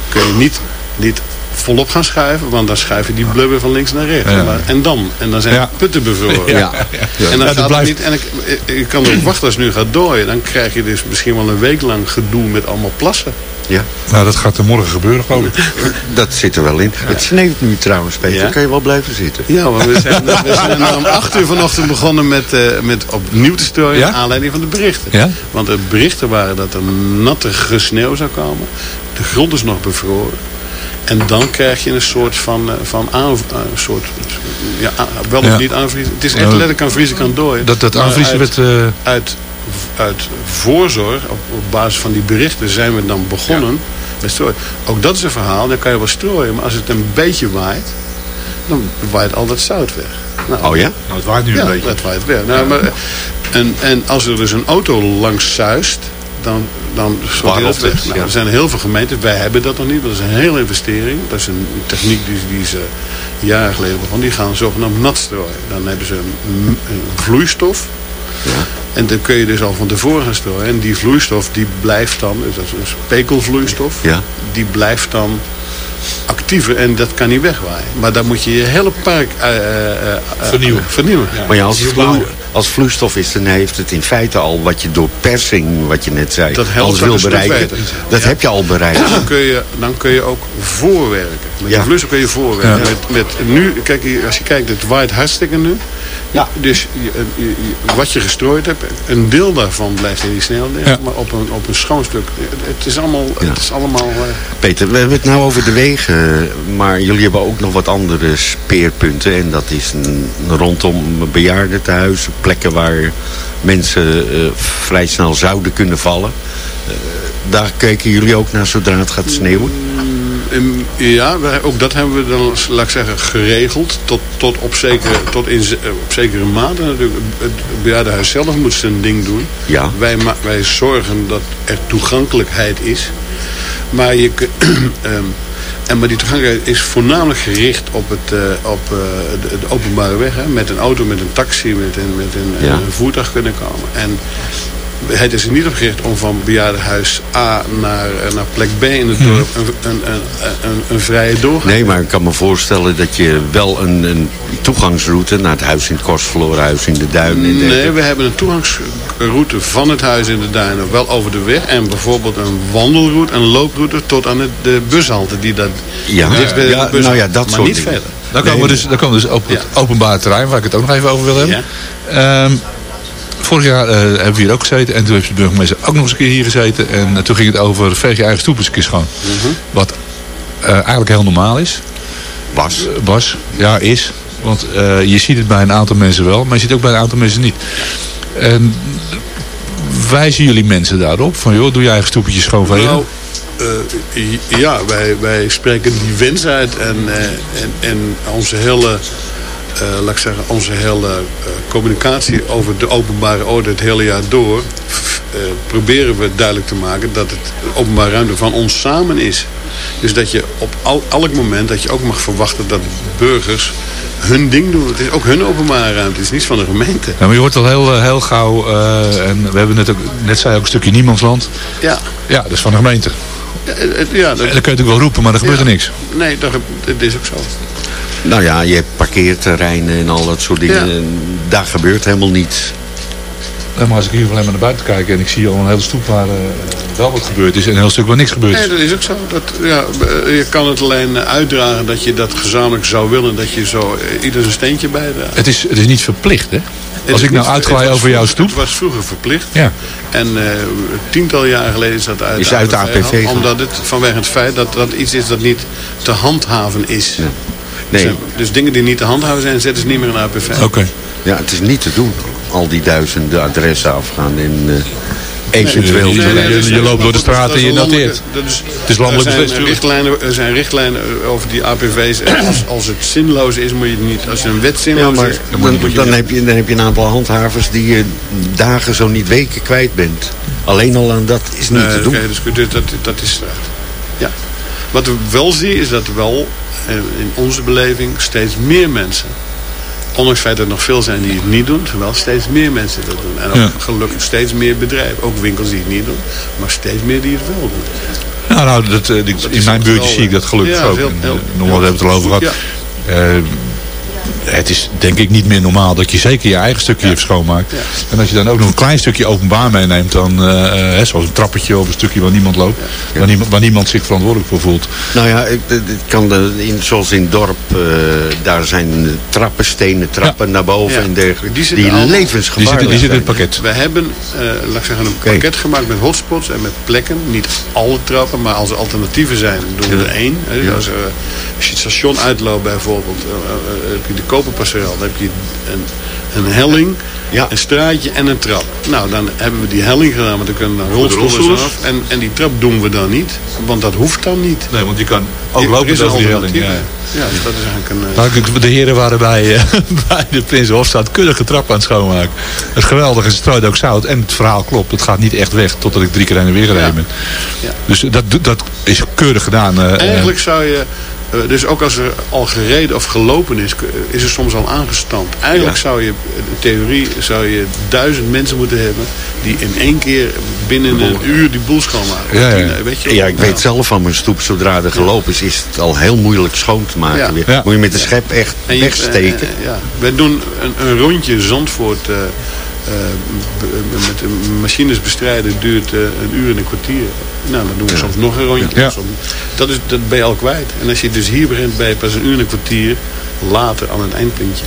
kun je niet, niet volop gaan schuiven. Want dan schuif je die blubber van links naar rechts. Ja. En dan? En dan zijn Ja. putten bevroren. Ja. Ja. En dan het blijft- niet. En ik, ik- je kan erop wachten als het nu gaat dooien. Dan krijg je dus misschien wel een week lang gedoe met allemaal plassen. Ja, Nou, dat gaat er morgen gebeuren, geloof ik. dat zit er wel in. Het sneeuwt nu trouwens, Peter. Ja. Dan kan je wel blijven zitten. Ja, want we zijn, we zijn om acht uur vanochtend begonnen met, eh, met opnieuw te strooien. Ja? Naar aanleiding van de berichten. Ja? Want de berichten waren dat er natte sneeuw zou komen. De grond is nog bevroren. En dan krijg je een soort van, eh, van aan, een soort, ja, wel of Ja. niet aanvriezen. Het is echt Nou, letterlijk aan vriezen kan dooien. Dat, dat aanvriezen uit- werd... eh, uit, uit voorzorg, op, op basis van die berichten, zijn we dan begonnen met strooien. Ook dat is een verhaal, dan kan je wel strooien. Maar als het een beetje waait, dan waait al dat zout weg. Nou, Oh ja? nou, het waait nu ja, een beetje. dat waait weg. Nou, maar, en, en als er dus een auto langs zuist, dan, dan hij dat weg. Nou, ja. Er zijn heel veel gemeenten, wij hebben dat nog niet. Dat is een hele investering. Dat is een techniek die, die ze jaren geleden begonnen. Die gaan zogenaamd nat strooien. Dan hebben ze een, een vloeistof. En dan kun je dus al van tevoren gaan strooien. En die vloeistof die blijft dan, dus dat is een spekelvloeistof, Ja. die blijft dan actiever en dat kan niet wegwaaien. Maar dan moet je je hele park eh, eh, eh, Vernieuwen. vernieuwen. Maar ja, als, vloe- als vloeistof is, dan heeft het in feite al wat je door persing, wat je net zei, Dat dat wil bereiken. Dat heb je al bereikt. Dan kun, je, dan kun je ook voorwerken. Met Ja. de blusser kun je voorwerpen. Ja. Met, met, nu, kijk, hier, als je kijkt, het waait hartstikke nu. Ja. Dus je, je- je- wat je gestrooid hebt, een deel daarvan blijft in die sneeuw liggen. Ja. Maar op een, op een schoon stuk, het, het is allemaal... Het is allemaal eh, Peter, we hebben het nou over de wegen. Maar jullie hebben ook nog wat andere speerpunten. En dat is een, rondom bejaardentehuizen. Plekken waar mensen eh, vrij snel zouden kunnen vallen. Eh, daar kijken jullie ook naar zodra het gaat sneeuwen? Ehm, ja, wij, ook dat hebben we dan, laat ik zeggen, geregeld. Tot, tot, op, zekere, tot in, eh, op zekere mate natuurlijk. Het bejaardenhuis zelf moet zijn ding doen. Ja. Wij, wij zorgen dat er toegankelijkheid is. Maar, je, ehm, en, maar die toegankelijkheid is voornamelijk gericht op, het, eh, op eh, de, de openbare weg. Hè, met een auto, met een taxi, met een, met een, Ja. een voertuig kunnen komen. En het is er niet op gericht om van bejaardenhuis A naar, eh, naar plek B in het dorp een, een, een, een, een vrije doorgang. Nee, maar ik kan me voorstellen dat je wel een, een toegangsroute naar het huis in het Kostverlorenhuis in de Duinen. en Nee, we hebben een toegangsroute van het huis in de duinen wel over de weg. En bijvoorbeeld een wandelroute, een looproute tot aan het, de bushalte. Die dat, Ja, dicht bij de ja, bushalte. nou ja, dat maar soort niet dingen. verder. Dan komen we dus, dan komen we dus op het openbare terrein, waar ik het ook nog even over wil hebben. Ehm, vorig jaar eh, hebben we hier ook gezeten. En toen heeft de burgemeester ook nog eens een keer hier gezeten. En eh, toen ging het over veeg je eigen stoep eens een keer schoon. Wat eh, eigenlijk heel normaal is. Was. was, ja, is. Want je ziet het bij een aantal mensen wel, maar je ziet het ook bij een aantal mensen niet. En wijzen jullie mensen daarop? Van joh, doe je eigen stoepetje schoonvegen? Nou, ja, wij, wij spreken die wens uit en, en, en onze hele, laat ik zeggen, onze hele eh, communicatie over de openbare orde het hele jaar door, eh, proberen we duidelijk te maken dat het openbare ruimte van ons samen is. Dus dat je op al, elk moment dat je ook mag verwachten dat burgers hun ding doen. Het is ook hun openbare ruimte, het is niet van de gemeente. Ja, maar je hoort al heel, eh, heel gauw, eh, en we hebben net, ook, net zei ook een stukje niemandsland. Ja. Ja, dat is van de gemeente. Ja, het- ja, dat, En dan kun je natuurlijk wel roepen, maar er gebeurt Ja. er niks. Nee, dat, dat is ook zo. Nou ja, je hebt parkeerterreinen en al dat soort dingen. Ja. En Daar gebeurt helemaal niets. Ja, maar als ik hier alleen maar naar buiten kijk en ik zie al een hele stoep waar eh, wel wat gebeurd is en een heel stuk waar niks gebeurd is. Nee, dat is ook zo. Dat, ja, eh, je kan het alleen eh, uitdragen dat je dat gezamenlijk zou willen. Dat je zo ieder zijn steentje bijdraagt. Het is, het is niet verplicht, hè? Het Als ik nou was over jouw stoep. Het was vroeger verplicht. Ja. En eh tientallen jaren geleden is dat uit, Is uit de APV. Omdat het vanwege het feit dat dat iets is dat niet te handhaven is. Nee. Dus, dus dingen die niet te handhaven zijn, zetten ze niet meer in de APV. Oké. Ja, het is niet te doen. Al die duizenden adressen afgaan en eh, eventueel... Nee, nee, nee, dat is- je loopt door de straat en je noteert. dat is- Het is landelijk er zijn, tuurlijk. richtlijnen, er zijn richtlijnen over die APV's. Als, als het zinloos is, moet je het niet. Als een wet Ja, zinloos maar is, dan, moet je dan, heb je, dan heb je een aantal handhavers die je dagen, zo niet weken kwijt bent. Alleen al aan dat is niet Nee, te doen. oké, dus dus dat, dat is. Ja. Wat we wel zien is dat er wel eh, in onze beleving steeds meer mensen, ondanks het feit dat er nog veel zijn die het niet doen, wel steeds meer mensen dat doen. En ook Ja. gelukkig steeds meer bedrijven, ook winkels die het niet doen, maar steeds meer die het wel doen. Nou, nou dat, eh, die- Dat in mijn buurtje wel, zie ik dat gelukkig ja, ook. heel- En, heel- eh, Nogmaals hebben we het erover gehad. Eh, het is denk ik niet meer normaal dat je zeker je eigen stukje hebt schoonmaakt. En als je dan ook nog een klein stukje openbaar meeneemt, dan, eh, eh, hè, zoals een trappetje of een stukje waar niemand loopt, waar, niemand, waar niemand zich verantwoordelijk voor voelt. Nou ja, ik, het het kan de, in, zoals in het dorp, eh, daar zijn trappen, stenen trappen naar boven Ja. en dergelijke. Die, zitten allemaal- levensgevaarlijk zijn. We hebben, eh, laat ik zeggen, een pakket gemaakt met hotspots en met plekken. Niet alle trappen, maar als er alternatieven zijn, doen we Ja. er één. Dus. Als, eh, als je het station uitloopt bijvoorbeeld, eh, eh, heb je de Koperpasserel. Dan heb je een, een helling, een straatje en een trap. Nou, dan hebben we die helling gedaan, want dan kunnen dan rolstoelers? af. En, en die trap doen we dan niet, want dat hoeft dan niet. Nee, want je kan ook lopen over die helling. Ja. Ja, dus dat is eigenlijk een... eh, Nou, de heren waren bij, eh, bij de Prins Hofstad keurige trap aan het schoonmaken. Het geweldige is, het strooit ook zout. En het verhaal klopt. Het gaat niet echt weg totdat ik drie keer heen en weer gereden ben. Ja. Dus dat, dat is keurig gedaan. eh, Eigenlijk zou je, eh, dus ook als er al gereden of gelopen is, k- is er soms al aangestampt. Eigenlijk Ja. zou je, de theorie, zou je duizend mensen moeten hebben die in één keer binnen een uur die boel schoonmaken. Ja, ja. eh, weet je ja, ik weet zelf van mijn stoep, zodra er gelopen is, is het al heel moeilijk schoon te maken. Ja. weer. Ja. Moet je met de schep echt je- wegsteken. eh, eh, ja. Wij doen een, een rondje Zandvoort, eh, eh, met de machines bestrijden duurt eh, een uur en een kwartier. Nou, dan doen we soms nog een rondje. Ja. Soms- dat, is, dat ben je al kwijt. En als je dus hier begint, ben je pas een uur en een kwartier later aan het eindpuntje.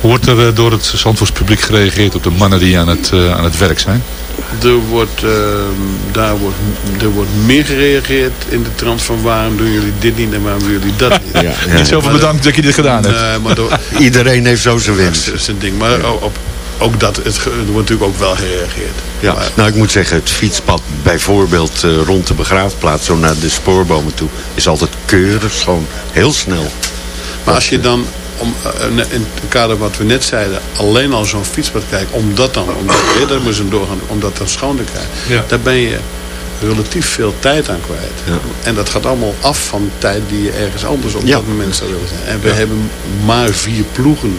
Wordt er eh, door het Zandvoorts publiek gereageerd op de mannen die aan het, eh, aan het werk zijn? Er wordt, ehm, daar wordt, er wordt meer gereageerd in de trant van waarom doen jullie dit niet en waarom doen jullie dat niet. ja. Niet zoveel bedankt dat je dit gedaan hebt. Maar door- Iedereen heeft zo zijn is een ding. Maar op- ook dat, het, er wordt natuurlijk ook wel gereageerd. Ja, nou ik moet zeggen, het fietspad bijvoorbeeld eh, rond de begraafplaats, zo naar de spoorbomen toe, is altijd keurig, gewoon heel snel. Maar als je dan, om, eh, in het kader wat we net zeiden, alleen al zo'n fietspad kijkt, om dat dan, om dat, daar moet ze doorgaan, om dat dan schoon te krijgen, Ja. daar ben je relatief veel tijd aan kwijt. En dat gaat allemaal af van tijd die je ergens anders op dat moment zou willen zijn. En we Ja. hebben maar vier ploegen.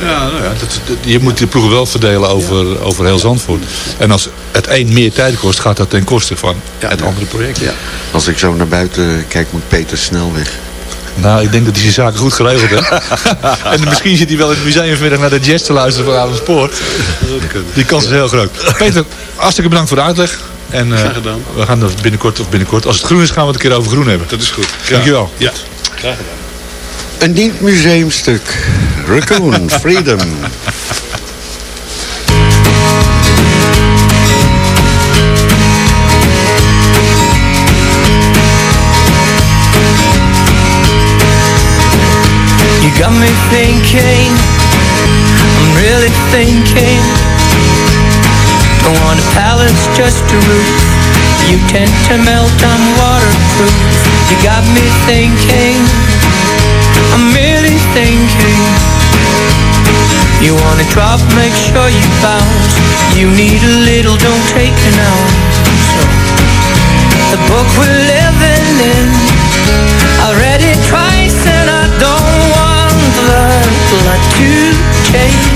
Ja, nou ja, dat, dat- je moet die ploegen wel verdelen over, over heel Zandvoort. En als het een meer tijd kost, gaat dat ten koste van het andere project. Ja. Als ik zo naar buiten kijk, moet Peter snel weg. Nou, ik denk dat hij zijn zaken goed geregeld heeft. en misschien zit hij wel in het museum vanmiddag naar de jazz te luisteren van Adam Spoort. Die kans is heel groot. Peter, hartstikke bedankt voor de uitleg. En eh, Graag gedaan. we gaan er binnenkort, of binnenkort, als het groen is, gaan we het een keer over groen hebben. Dat is goed. Dankjewel. Ja, graag gedaan. Een niet museumstuk. Raccoon, Freedom. You got me thinking, I'm really thinking. Don't want a palace, just a roof. You tend to melt, I'm waterproof. You got me thinking, You wanna drop, make sure you bounce. You need a little, don't take an ounce. So, the book we're living in, I read it twice and I don't want the plot to change.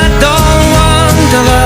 the plot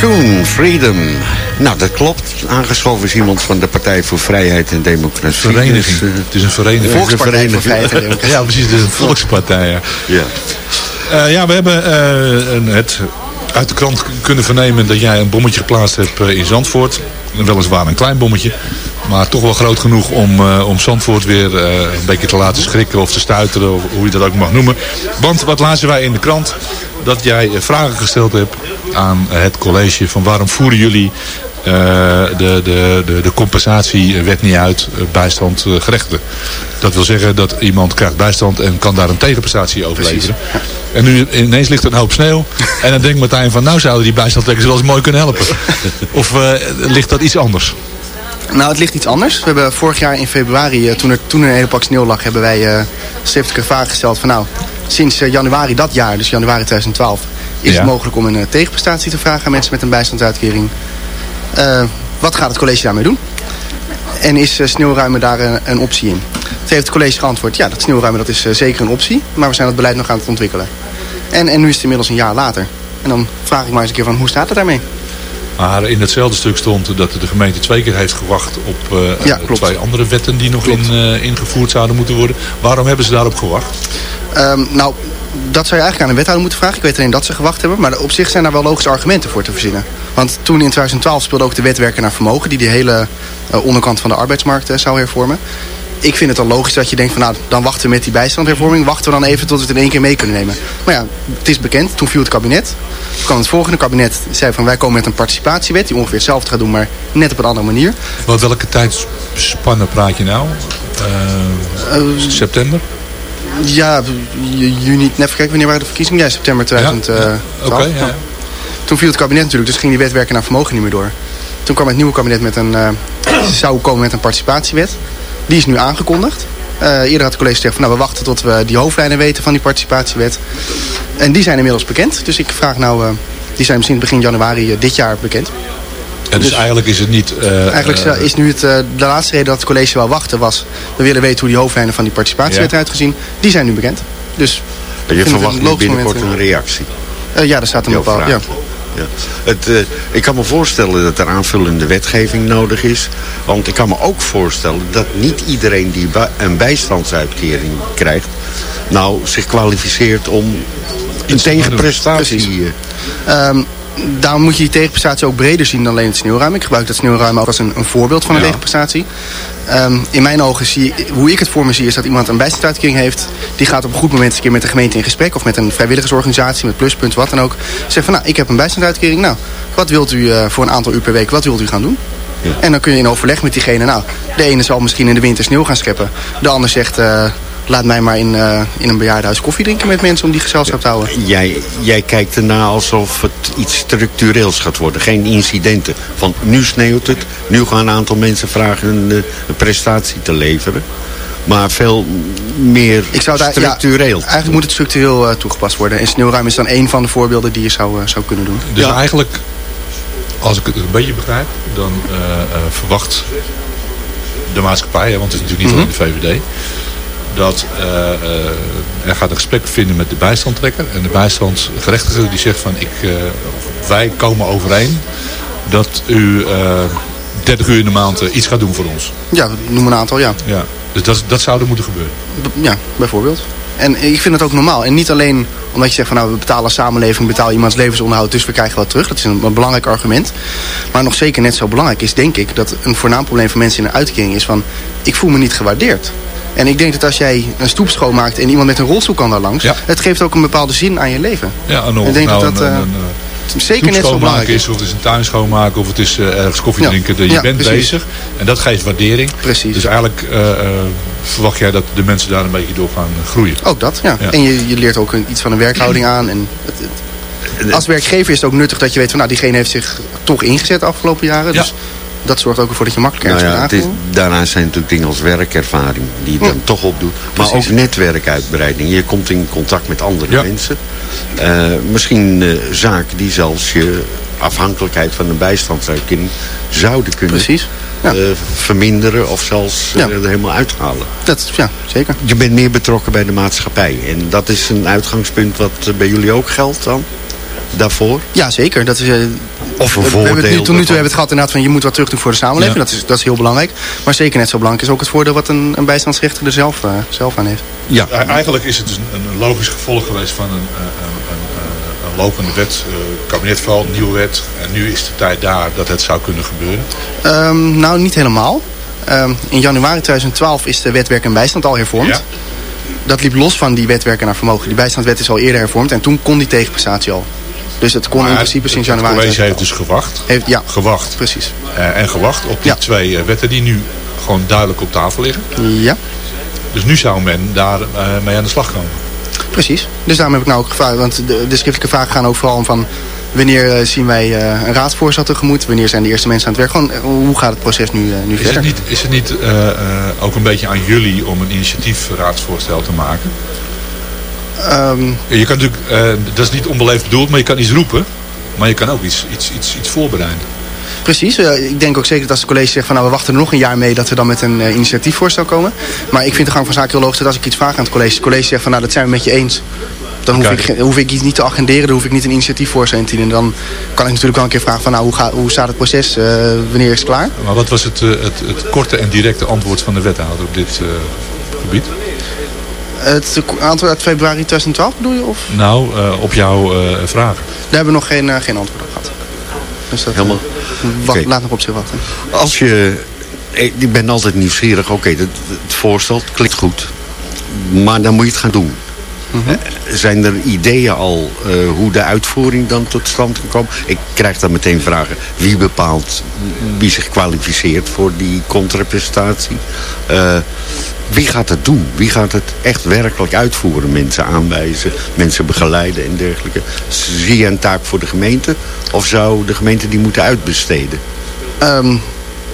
Raccoon, Freedom. Nou, dat klopt. Aangeschoven is iemand van de Partij voor Vrijheid en Democratie. Vereniging. Dus, eh, het is een vereniging. Volkspartij voor Vrijheid en Democratie. Ja, precies. Het is een volkspartij. Ja, Ja. Eh, ja we hebben eh, een, het uit de krant kunnen vernemen dat jij een bommetje geplaatst hebt eh, in Zandvoort. Weliswaar een klein bommetje. Maar toch wel groot genoeg om, eh, om Zandvoort weer eh, een beetje te laten schrikken of te stuiteren. Of hoe je dat ook mag noemen. Want wat lazen wij in de krant? Dat jij eh, vragen gesteld hebt aan het college van waarom voeren jullie eh, de, de, de, de compensatiewet niet uit eh, bijstand eh, gerechten. Dat wil zeggen dat iemand krijgt bijstand en kan daar een tegenprestatie over leveren. En nu ineens ligt er een hoop sneeuw. En dan denkt Martijn van nou zouden die bijstandtrekkers wel eens mooi kunnen helpen. Of eh, ligt dat iets anders? Nou, het ligt iets anders. We hebben vorig jaar in februari, eh, toen er toen er een hele pak sneeuw lag, hebben wij uh, schriftelijke vragen gesteld van nou, sinds eh, januari dat jaar, dus januari 2012, is Ja. het mogelijk om een eh, tegenprestatie te vragen aan mensen met een bijstandsuitkering. Eh, wat gaat het college daarmee doen? En is sneeuwruimen daar een, een optie in? Het heeft het college geantwoord, ja, dat sneeuwruimen dat is zeker een optie, maar we zijn het beleid nog aan het ontwikkelen. En, en nu is het inmiddels een jaar later. En dan vraag ik maar eens een keer van, hoe staat het daarmee? Maar in hetzelfde stuk stond dat de gemeente twee keer heeft gewacht op Ja, twee andere wetten die nog in, ingevoerd zouden moeten worden. Waarom hebben ze daarop gewacht? Ehm, nou, dat zou je eigenlijk aan een wethouder moeten vragen. Ik weet alleen dat ze gewacht hebben. Maar op zich zijn daar wel logische argumenten voor te verzinnen. Want toen in 2012 speelde ook de wet werken naar vermogen... die die hele eh, onderkant van de arbeidsmarkt eh, zou hervormen. Ik vind het dan logisch dat je denkt van... nou, dan wachten we met die bijstandhervorming. Wachten we dan even tot we het in één keer mee kunnen nemen. Maar ja, het is bekend. Toen viel het kabinet. Toen kwam het volgende kabinet. zei van wij komen met een participatiewet... die ongeveer hetzelfde gaat doen, maar net op een andere manier. Want welke tijdspannen praat je nou? Eh, september? Ja, ju- juni, net kijken, wanneer waren de verkiezingen? Ja, september 2012. Oké, ja. Ja. Toen viel het kabinet natuurlijk, dus ging die wet werken naar vermogen niet meer door. Toen kwam het nieuwe kabinet met een, eh, zou komen met een participatiewet. Die is nu aangekondigd. Eh, eerder had het college gezegd van nou, we wachten tot we die hoofdlijnen weten van die participatiewet. En die zijn inmiddels bekend. Dus ik vraag nou, eh, die zijn misschien begin januari dit jaar bekend. En dus, eigenlijk is het niet... eh, Eigenlijk eh, is nu het, eh, de laatste reden dat het college wel wachten was... we willen weten hoe die hoofdlijnen van die participatiewet Ja. eruit gezien. Die zijn nu bekend. Dus Je verwacht nu binnenkort een reactie. eh, ja, daar staat een bepaald... Ja. Ja. Het, eh, ik kan me voorstellen dat er aanvullende wetgeving nodig is. Want ik kan me ook voorstellen dat niet iedereen die een bijstandsuitkering krijgt... nou zich kwalificeert om een tegenprestatie... daarom moet je die tegenprestatie ook breder zien dan alleen het sneeuwruimen. Ik gebruik dat sneeuwruimen ook als een, een voorbeeld van een Ja. tegenprestatie. Ehm, in mijn ogen zie hoe ik het voor me zie, is dat iemand een bijstandsuitkering heeft. Die gaat op een goed moment eens een keer met de gemeente in gesprek. Of met een vrijwilligersorganisatie, met pluspunt, wat dan ook. Zegt van, nou, ik heb een bijstandsuitkering. Nou, wat wilt u eh, voor een aantal uur per week, wat wilt u gaan doen? En dan kun je in overleg met diegene, nou, de ene zal misschien in de winter sneeuw gaan scheppen. De ander zegt, eh, laat mij maar in, eh, in een bejaardenhuis koffie drinken met mensen om die gezelschap te houden. Jij, jij kijkt erna alsof het iets structureels gaat worden. Geen incidenten. Van nu sneeuwt het, nu gaan een aantal mensen vragen een, eh, een prestatie te leveren. Maar veel meer Ik zou daar, structureel. Ja, eigenlijk moet het structureel eh, toegepast worden. En sneeuwruim is dan één van de voorbeelden die je zou, zou kunnen doen. Dus eigenlijk, als ik het een beetje begrijp, dan eh, eh, verwacht de maatschappij, hè, want het is natuurlijk niet alleen de VVD, dat eh, eh, er gaat een gesprek vinden met de bijstandtrekker. En de bijstandsgerechtigde die zegt van, ik, eh, wij komen overeen dat u eh 30 uur in de maand eh, iets gaat doen voor ons. Ja, noem een aantal, ja. Ja. Dus dat, dat zou er moeten gebeuren. Ja, bijvoorbeeld. En ik vind het ook normaal. En niet alleen omdat je zegt van nou, we betalen als samenleving, betalen iemands levensonderhoud, dus we krijgen wat terug. Dat is een, een belangrijk argument. Maar nog zeker net zo belangrijk is, denk ik, dat een voornaam probleem van mensen in een uitkering is van, ik voel me niet gewaardeerd. En ik denk dat als jij een stoep schoonmaakt en iemand met een rolstoel kan daar langs, het geeft ook een bepaalde zin aan je leven. Ja, en of ik denk nou dat dat een- eh, een- een, zeker net zo belangrijk is. of het is een tuin schoonmaken, of het is eh, ergens koffie Ja. drinken. Je Ja, bent precies. bezig en dat geeft waardering. Precies. Dus eigenlijk eh, eh, verwacht jij dat de mensen daar een beetje door gaan eh, groeien. Ook dat, ja. Ja. En je, je leert ook een- iets van een werkhouding aan. En het, het- als werkgever is het ook nuttig dat je weet van nou, diegene heeft zich toch ingezet de afgelopen jaren. Dus dat zorgt ook ervoor dat je makkelijker Nou ja, het is, daarnaast zijn natuurlijk dingen als werkervaring die je dan Hm. toch opdoet. Maar Precies. ook netwerkuitbreiding. Je komt in contact met andere mensen. Eh, misschien eh, zaken die zelfs je afhankelijkheid van een bijstandsuitkering zouden kunnen Precies. eh, verminderen of zelfs Ja. er helemaal uithalen. Dat, ja, zeker. Je bent meer betrokken bij de maatschappij. En dat is een uitgangspunt wat bij jullie ook geldt dan? Daarvoor? Ja, zeker. Dat is, Of een we hebben het nu, tot nu toe hebben we het gehad inderdaad van je moet wat terug doen voor de samenleving. Ja. Dat, is, dat is heel belangrijk. Maar zeker net zo belangrijk is ook het voordeel wat een, een bijstandsrechter er zelf, eh, zelf aan heeft. Ja. Eigenlijk is het dus een, een logisch gevolg geweest van een, eh, een, een, een lopende wet. eh, Het kabinet valt, nieuwe wet. En nu is de tijd daar dat het zou kunnen gebeuren. Ehm, nou, niet helemaal. Ehm, in januari 2012 is de wet werk en bijstand al hervormd. Ja. Dat liep los van die wet werken naar vermogen. Die bijstandswet is al eerder hervormd en toen kon die tegenprestatie al. Dus het kon in principe sinds het januari. college heeft dus gewacht. Heeft, ja, Gewacht. precies. Eh, en gewacht op die twee eh, wetten die nu gewoon duidelijk op tafel liggen. Ja, Dus nu zou men daar eh, mee aan de slag komen. precies. Dus daarom heb ik nou ook gevraagd. Want de, de schriftelijke vragen gaan ook vooral om van... Wanneer zien wij een raadsvoorstel tegemoet? Wanneer zijn de eerste mensen aan het werk? Gewoon, hoe gaat het proces nu, nu Is verder? het niet, is het niet ook een beetje aan jullie om een initiatiefraadsvoorstel te maken? Ehm, Je kan natuurlijk, eh, dat is niet onbeleefd bedoeld, maar je kan iets roepen. Maar je kan ook iets, iets, iets, iets voorbereiden. Precies. ik denk ook zeker dat als het college zegt van nou we wachten er nog een jaar mee dat we dan met een eh, initiatiefvoorstel komen. Maar ik vind de gang van zaken heel logisch dat als ik iets vraag aan het college, het college zegt van nou dat zijn we met je eens. Dan hoef, Kijk. ik, geen- hoef ik iets niet te agenderen, dan hoef ik niet een initiatiefvoorstel in te dienen. Dan kan ik natuurlijk wel een keer vragen van nou hoe, gaat, hoe staat het proces, eh, wanneer is het klaar? Maar wat was het, het, het korte en directe antwoord van de wethouder op dit gebied? Het antwoord uit februari 2012 bedoel je? Of? Nou, eh, op jouw eh, vraag. Daar hebben we nog geen, eh, geen antwoord op gehad. Dus dat, Helemaal. wacht, laat nog op zich wachten. Als je... Ik ben altijd nieuwsgierig. Oké, het, het voorstel klinkt goed. Maar dan moet je het gaan doen. Eh, Zijn er ideeën al eh, hoe de uitvoering dan tot stand kan komen? Ik krijg dan meteen vragen. Wie bepaalt wie zich kwalificeert voor die contraprestatie? Eh, wie gaat het doen? Wie gaat het echt werkelijk uitvoeren? Mensen aanwijzen, mensen begeleiden en dergelijke. Zie je een taak voor de gemeente? Of zou de gemeente die moeten uitbesteden? Ehm,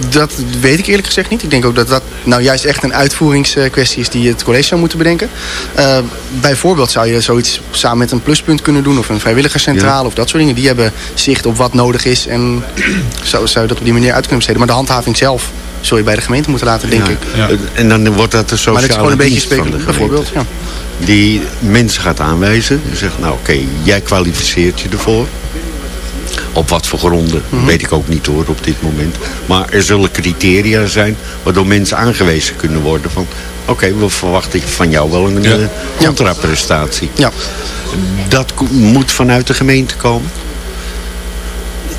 dat weet ik eerlijk gezegd niet. Ik denk ook dat dat nou juist echt een uitvoeringskwestie is die het college zou moeten bedenken. Uh, bijvoorbeeld zou je zoiets samen met een pluspunt kunnen doen of een vrijwilligerscentrale Ja. of dat soort dingen. Die hebben zicht op wat nodig is en zou, zou je dat op die manier uit kunnen besteden. Maar de handhaving zelf zul je bij de gemeente moeten laten, denk Ja. ik. En dan wordt dat de sociale Maar dat is gewoon een beetje dienst van de speculatief, gemeente. bijvoorbeeld. Ja. Die mensen gaat aanwijzen. En zegt, nou oké, jij kwalificeert je ervoor. Op wat voor gronden, Mhm. weet ik ook niet hoor op dit moment. Maar er zullen criteria zijn waardoor mensen aangewezen kunnen worden van... Oké, we verwachten van jou wel een Ja. eh, contraprestatie. Ja. Dat moet vanuit de gemeente komen?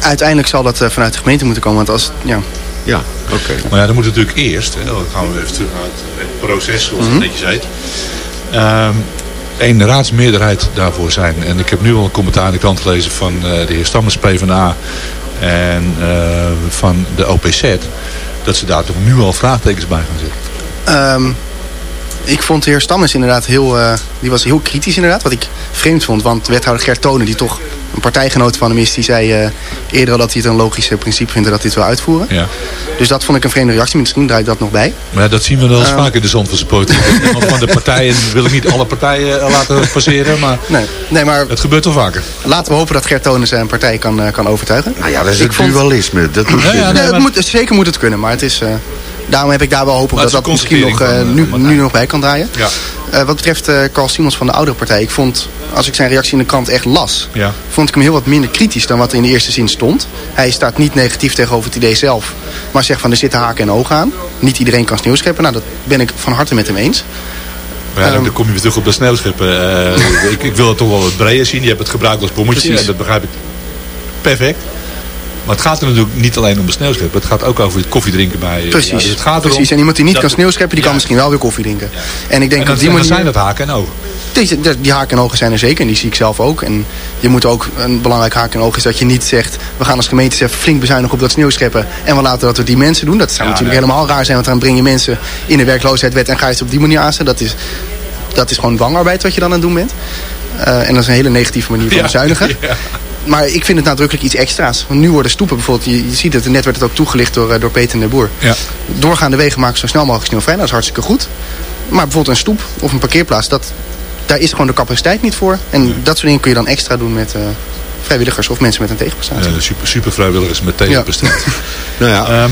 Uiteindelijk zal dat eh, vanuit de gemeente moeten komen. Want als, ja, Ja, oké. Maar ja, dan moet het natuurlijk eerst, hè, dan gaan we even terug naar het, proces, zoals Mhm. het netjes heet. Ehm een raadsmeerderheid daarvoor zijn. En ik heb nu al een commentaar in de krant gelezen van eh, de heer Stammers PvdA en eh, van de OPZ. Dat ze daar toch nu al vraagtekens bij gaan zetten. Ehm, ik vond de heer Stammers inderdaad heel, eh, die was heel kritisch inderdaad. Wat ik vreemd vond, want wethouder Gert Tonen, die toch een partijgenoot van hem is, die zei eh, eerder al dat hij het een logisch eh, principe vindt en dat hij het wil uitvoeren. Ja. Dus dat vond ik een vreemde reactie, misschien draait dat nog bij. Maar ja, dat zien we wel eens Ehm. vaak in de zon van zijn politiek. Want van de partijen wil ik niet alle partijen eh, laten passeren, maar, Nee, nee, maar het gebeurt wel vaker. laten we hopen dat Gert Tonen zijn partij kan, eh, kan overtuigen. Nou ja, dat is Ik het vond- dualisme. Dat moet Ja, ja, Nee, nee, het moet, zeker moet het kunnen, maar het is, eh, daarom heb ik daar wel hoop op dat dat misschien nog, eh, van, nu, eh, nu nog bij kan draaien. Ja. Eh, wat betreft eh, Carl Simons van de oudere partij, ik vond, als ik zijn reactie in de krant echt las, Ja. vond ik hem heel wat minder kritisch dan wat er in de eerste zin stond. Hij staat niet negatief tegenover het idee zelf, maar zegt van er zitten haken en ogen aan. Niet iedereen kan sneeuw scheppen, nou dat ben ik van harte met hem eens. Maar ja, dan, Ehm. kom je weer terug op de sneeuwschippen. Eh, ik, ik wil het toch wel wat breder zien. Je hebt het gebruikt als bommetje. En dat begrijp ik perfect. Maar het gaat er natuurlijk niet alleen om de sneeuwschippen. Het gaat ook over het koffiedrinken bij. Precies, Ja, dus het gaat precies. En iemand die niet dat- kan sneeuw scheppen, die kan misschien wel weer koffie drinken. En ik denk En op die manier... zijn dat haken en ogen. Deze, de- die haken en ogen zijn er zeker en die zie ik zelf ook. En je moet ook, een belangrijk haak en oog is dat je niet zegt... we gaan als gemeente even flink bezuinigen op dat sneeuwscheppen... en we laten dat door die mensen doen. Dat zou natuurlijk helemaal raar zijn... want dan breng je mensen in de werkloosheidswet en ga je ze op die manier aanzetten. Dat is, dat is gewoon dwangarbeid wat je dan aan het doen bent. Eh, en dat is een hele negatieve manier van Ja. bezuinigen. Ja. Maar ik vind het nadrukkelijk iets extra's. Want nu worden stoepen bijvoorbeeld... je, je ziet het, net werd het ook toegelicht door, eh, door Peter de Boer. Ja. Doorgaande wegen maken zo snel mogelijk sneeuwvrij. Dat is hartstikke goed. Maar bijvoorbeeld een stoep of een parkeerplaats... Dat, daar is gewoon de capaciteit niet voor. En dat soort dingen kun je dan extra doen met eh, vrijwilligers of mensen met een tegenprestatie. Eh, super, super vrijwilligers met tegenprestatie. Nou ja, Ehm,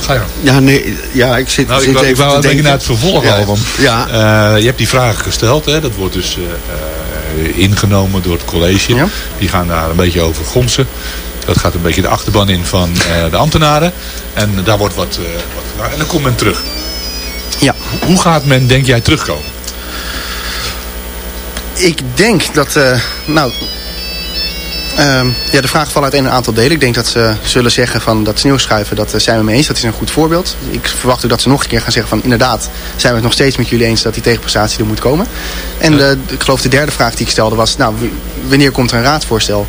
ga je ja, nee, ja ik zit, Nou, zit ik wou, ik even wou te een beetje denken. naar het vervolg Ja. al. Want Ja. eh, je hebt die vragen gesteld. Hè, dat wordt dus eh, eh, ingenomen door het college. Ja. Die gaan daar een beetje over gonsen. Dat gaat een beetje de achterban in van eh, de ambtenaren. En daar wordt wat, eh, wat gedaan. En dan komt men terug. Ja. Hoe gaat men, denk jij, terugkomen? Ik denk dat... eh, nou, Ehm, ja, de vraag valt uit een aantal delen. Ik denk dat ze zullen zeggen van dat sneeuwschuiven, dat eh, zijn we mee eens. Dat is een goed voorbeeld. Ik verwacht ook dat ze nog een keer gaan zeggen van inderdaad, zijn we het nog steeds met jullie eens dat die tegenprestatie er moet komen. En de, ik geloof de derde vraag die ik stelde was, nou, wanneer komt er een raadsvoorstel?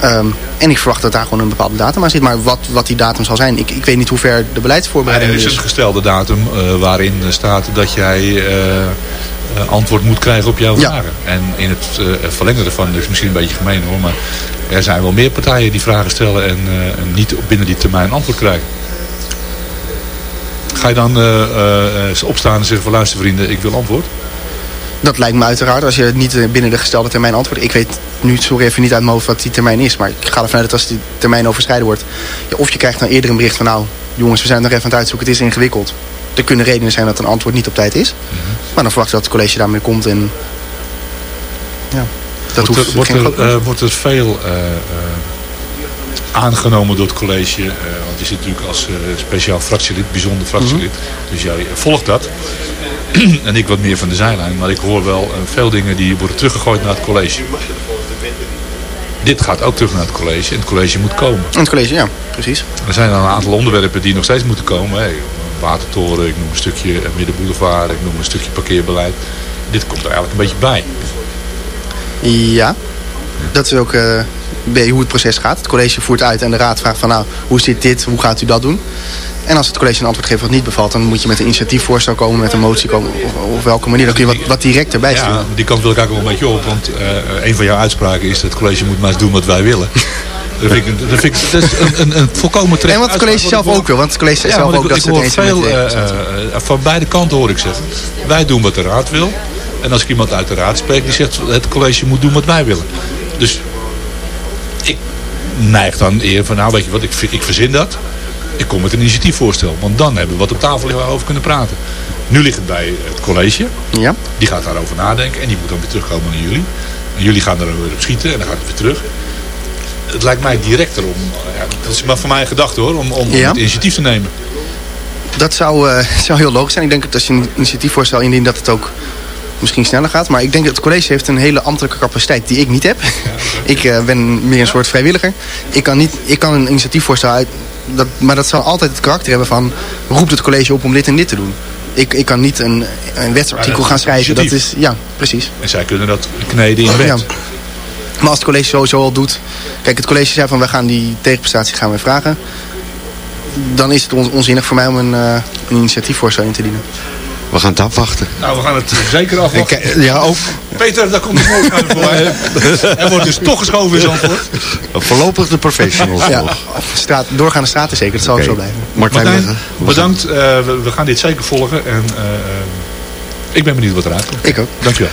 Ehm, en ik verwacht dat daar gewoon een bepaalde datum aan zit. Maar wat, wat die datum zal zijn, ik, ik weet niet hoe ver de Er beleidsvoorbereiding is is. een gestelde datum eh, waarin staat dat jij eh, antwoord moet krijgen op jouw Ja. vragen. En in het eh, verlengen ervan, dat is misschien een beetje gemeen hoor, maar er zijn wel meer partijen die vragen stellen en, eh, en niet binnen die termijn antwoord krijgen. Ga je dan eh, eh, eh, opstaan en zeggen van luister vrienden, ik wil antwoord? Dat lijkt me uiteraard, als je het niet eh, binnen de gestelde termijn antwoordt. Ik weet nu sorry even niet uit mijn hoofd wat die termijn is. Maar ik ga ervan uit dat als die termijn overschreden wordt... Ja, of je krijgt dan eerder een bericht van... nou, jongens, we zijn nog even aan het uitzoeken, het is ingewikkeld. Er kunnen redenen zijn dat een antwoord niet op tijd is. Maar dan verwacht ik dat het college daarmee komt en... Ja, dat wordt, hoeft er, wordt, er, eh, wordt er veel eh, eh, aangenomen door het college? want je zit natuurlijk als speciaal fractielid, bijzonder fractielid. Dus jij volgt dat. en ik wat meer van de zijlijn. Maar ik hoor wel veel dingen die worden teruggegooid naar het college. Dit gaat ook terug naar het college. En het college moet komen. En het college, ja, precies. Er zijn dan een aantal onderwerpen die nog steeds moeten komen. Hey, watertoren, ik noem een stukje eh, middenboulevard, ik noem een stukje parkeerbeleid. Dit komt er eigenlijk een beetje bij. Ja, dat is ook eh, beetje hoe het proces gaat. Het college voert uit en de raad vraagt van nou, hoe zit dit, hoe gaat u dat doen? En als het college een antwoord geeft wat niet bevalt, dan moet je met een initiatiefvoorstel komen, met een motie komen, of, of welke manier. Dan kun je wat, wat direct erbij Ja, sturen. die kant wil ik eigenlijk wel een beetje op. Want eh, een van jouw uitspraken is dat het college moet maar eens doen wat wij willen. Dat vind ik, dat vind ik dat is een, een, een volkomen terecht En wat het college zelf ook wil, want het college ja, zelf ook ik, dat ik hoor veel, eh, tegenprestatie. eh, van beide kanten hoor ik zeggen. Wij doen wat de raad wil. En als ik iemand uit de raad spreek, die zegt het college moet doen wat wij willen. Dus ik neig dan eer van, nou weet je wat, ik, ik verzin dat. Ik kom met een initiatiefvoorstel. Want dan hebben we wat op tafel liggen waar we over kunnen praten. Nu ligt het bij het college. Ja. Die gaat daarover nadenken. En die moet dan weer terugkomen naar jullie. En jullie gaan er weer op schieten. En dan gaat het weer terug. Het lijkt mij directer om, ja, dat is maar voor mij een gedachte hoor, om, om, Ja. het initiatief te nemen. Dat zou, eh, zou heel logisch zijn. Ik denk dat als je een initiatiefvoorstel indient, dat het ook misschien sneller gaat. Maar ik denk dat het college heeft een hele ambtelijke capaciteit die ik niet heb. ik eh, ben meer een soort vrijwilliger. Ik kan, niet, ik kan een initiatiefvoorstel uit... Dat, maar dat zal altijd het karakter hebben van... roept het college op om dit en dit te doen. Ik, ik kan niet een, een wetsartikel gaan schrijven. Dat is, ja, precies. En zij kunnen dat kneden in wet. Ja. Maar als het college sowieso al doet... Kijk, het college zei van, we gaan die tegenprestatie gaan we vragen. Dan is het on- onzinnig voor mij om een, eh, een initiatiefvoorstel in te dienen. We gaan het afwachten. Nou, we gaan het zeker afwachten. Ik- ja, ook. Peter, daar komt de morgen voorbij. Er wordt dus toch geschoven in Zandvoort. Voorlopig de professionals Ja, nog. straat, doorgaande straten zeker, dat zal ook zo blijven. Martijn, bedankt. Eh, we, we gaan dit zeker volgen. En eh, eh, ik ben benieuwd wat eruit komt. Ik ook. Dankjewel.